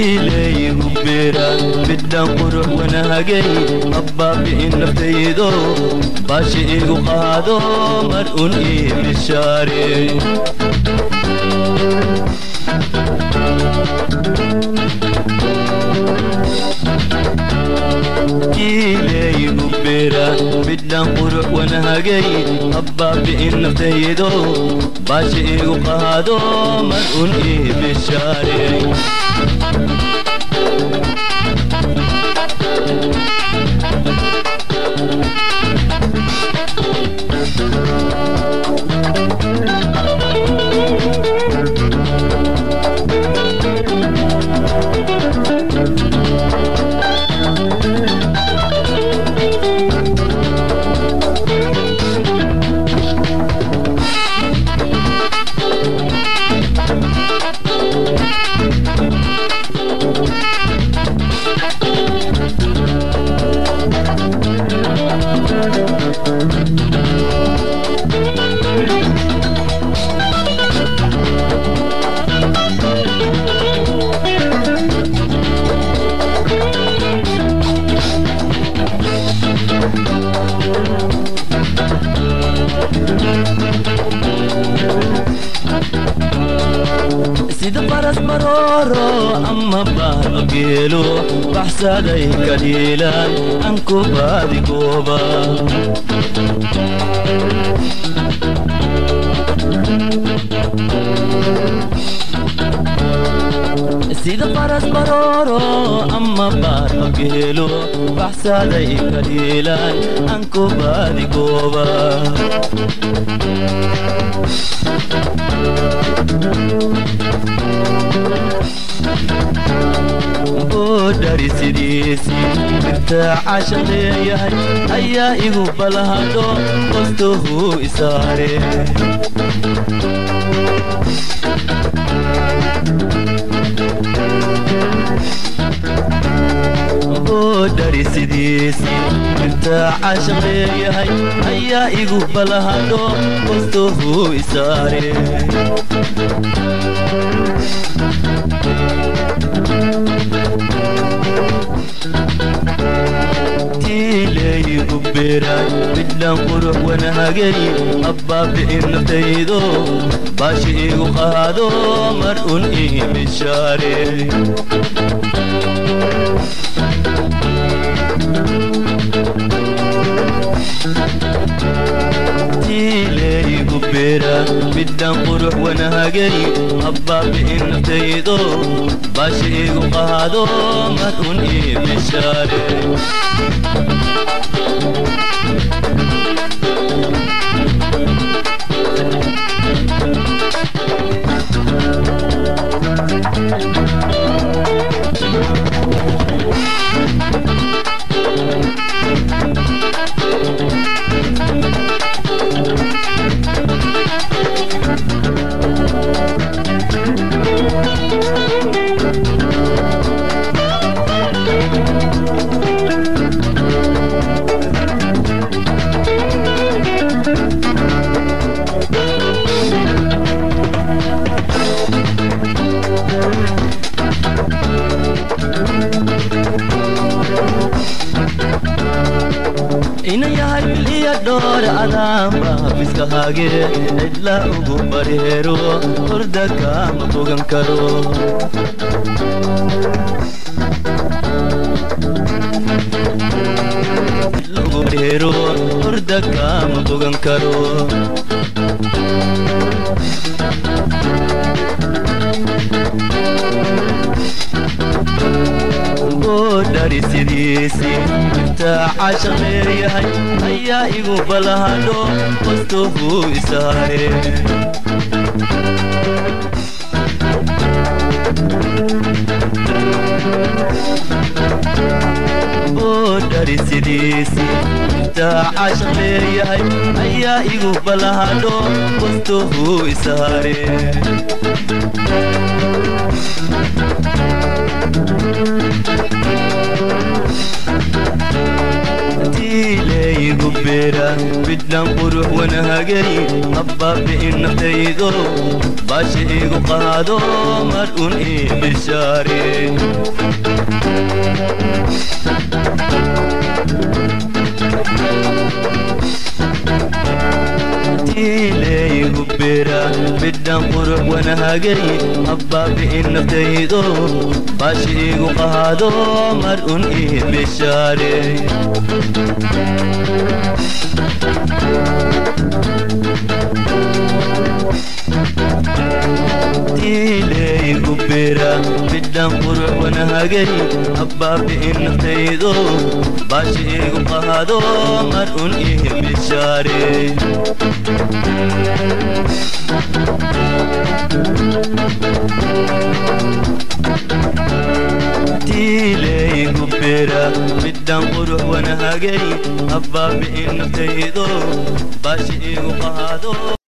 Speaker 19: tiileeyigu beera midhan qurux wanahagay abbaabi'in naftaydo baashi igu qaado mar un ii mishaare midhan qurux wanahagay abbaabi'in naftaydo baashi igu qaado mar un ii geelo baxsaday kadhiilaan anku baadigooba sida faras marooro ama baaro geelo baxsaday kadhiilaan anku baadigooba dari sidiisii intaa caashaq leeyahay ayaa igu balahadho qostuhu isaare dari sidiisii intaa caashaq leeyahay ayaa igu balahadho qostuhu isaare beeraan midlan qurux wanahageni abbaabi'in naftaydo baashi igu qaado mar un iimishaare tiileyigu midhan qurux wanahageni abbaabi'in naftaydo baashi igu qaado mar un iimishaare adaamba miskahage cidla ugu bareero horda kama bogan karo. Bareero horda kama bogan karo boodhari sidiisi intaa cashaq leeyahay ayaa igu balahadho qostuhu isaare boodhari sidiisi intaa cashaq leeyahay ayaa igu balahadho qostuhu isaare beera midhan qurux wanahagay habbaabi'in naftaydo baasha igu qaado mar un ii bishaare midhan qurux wanahagay habbaabi'in naftaydo baasha igu qaado mar un ii bishaare tiileyigu beera midhan qurux habbaabi'in naftaydo baasha igu qaado mar un ii bishaare midhan qurux wanahagay habbaabi'in naftaydo baasha igu qaado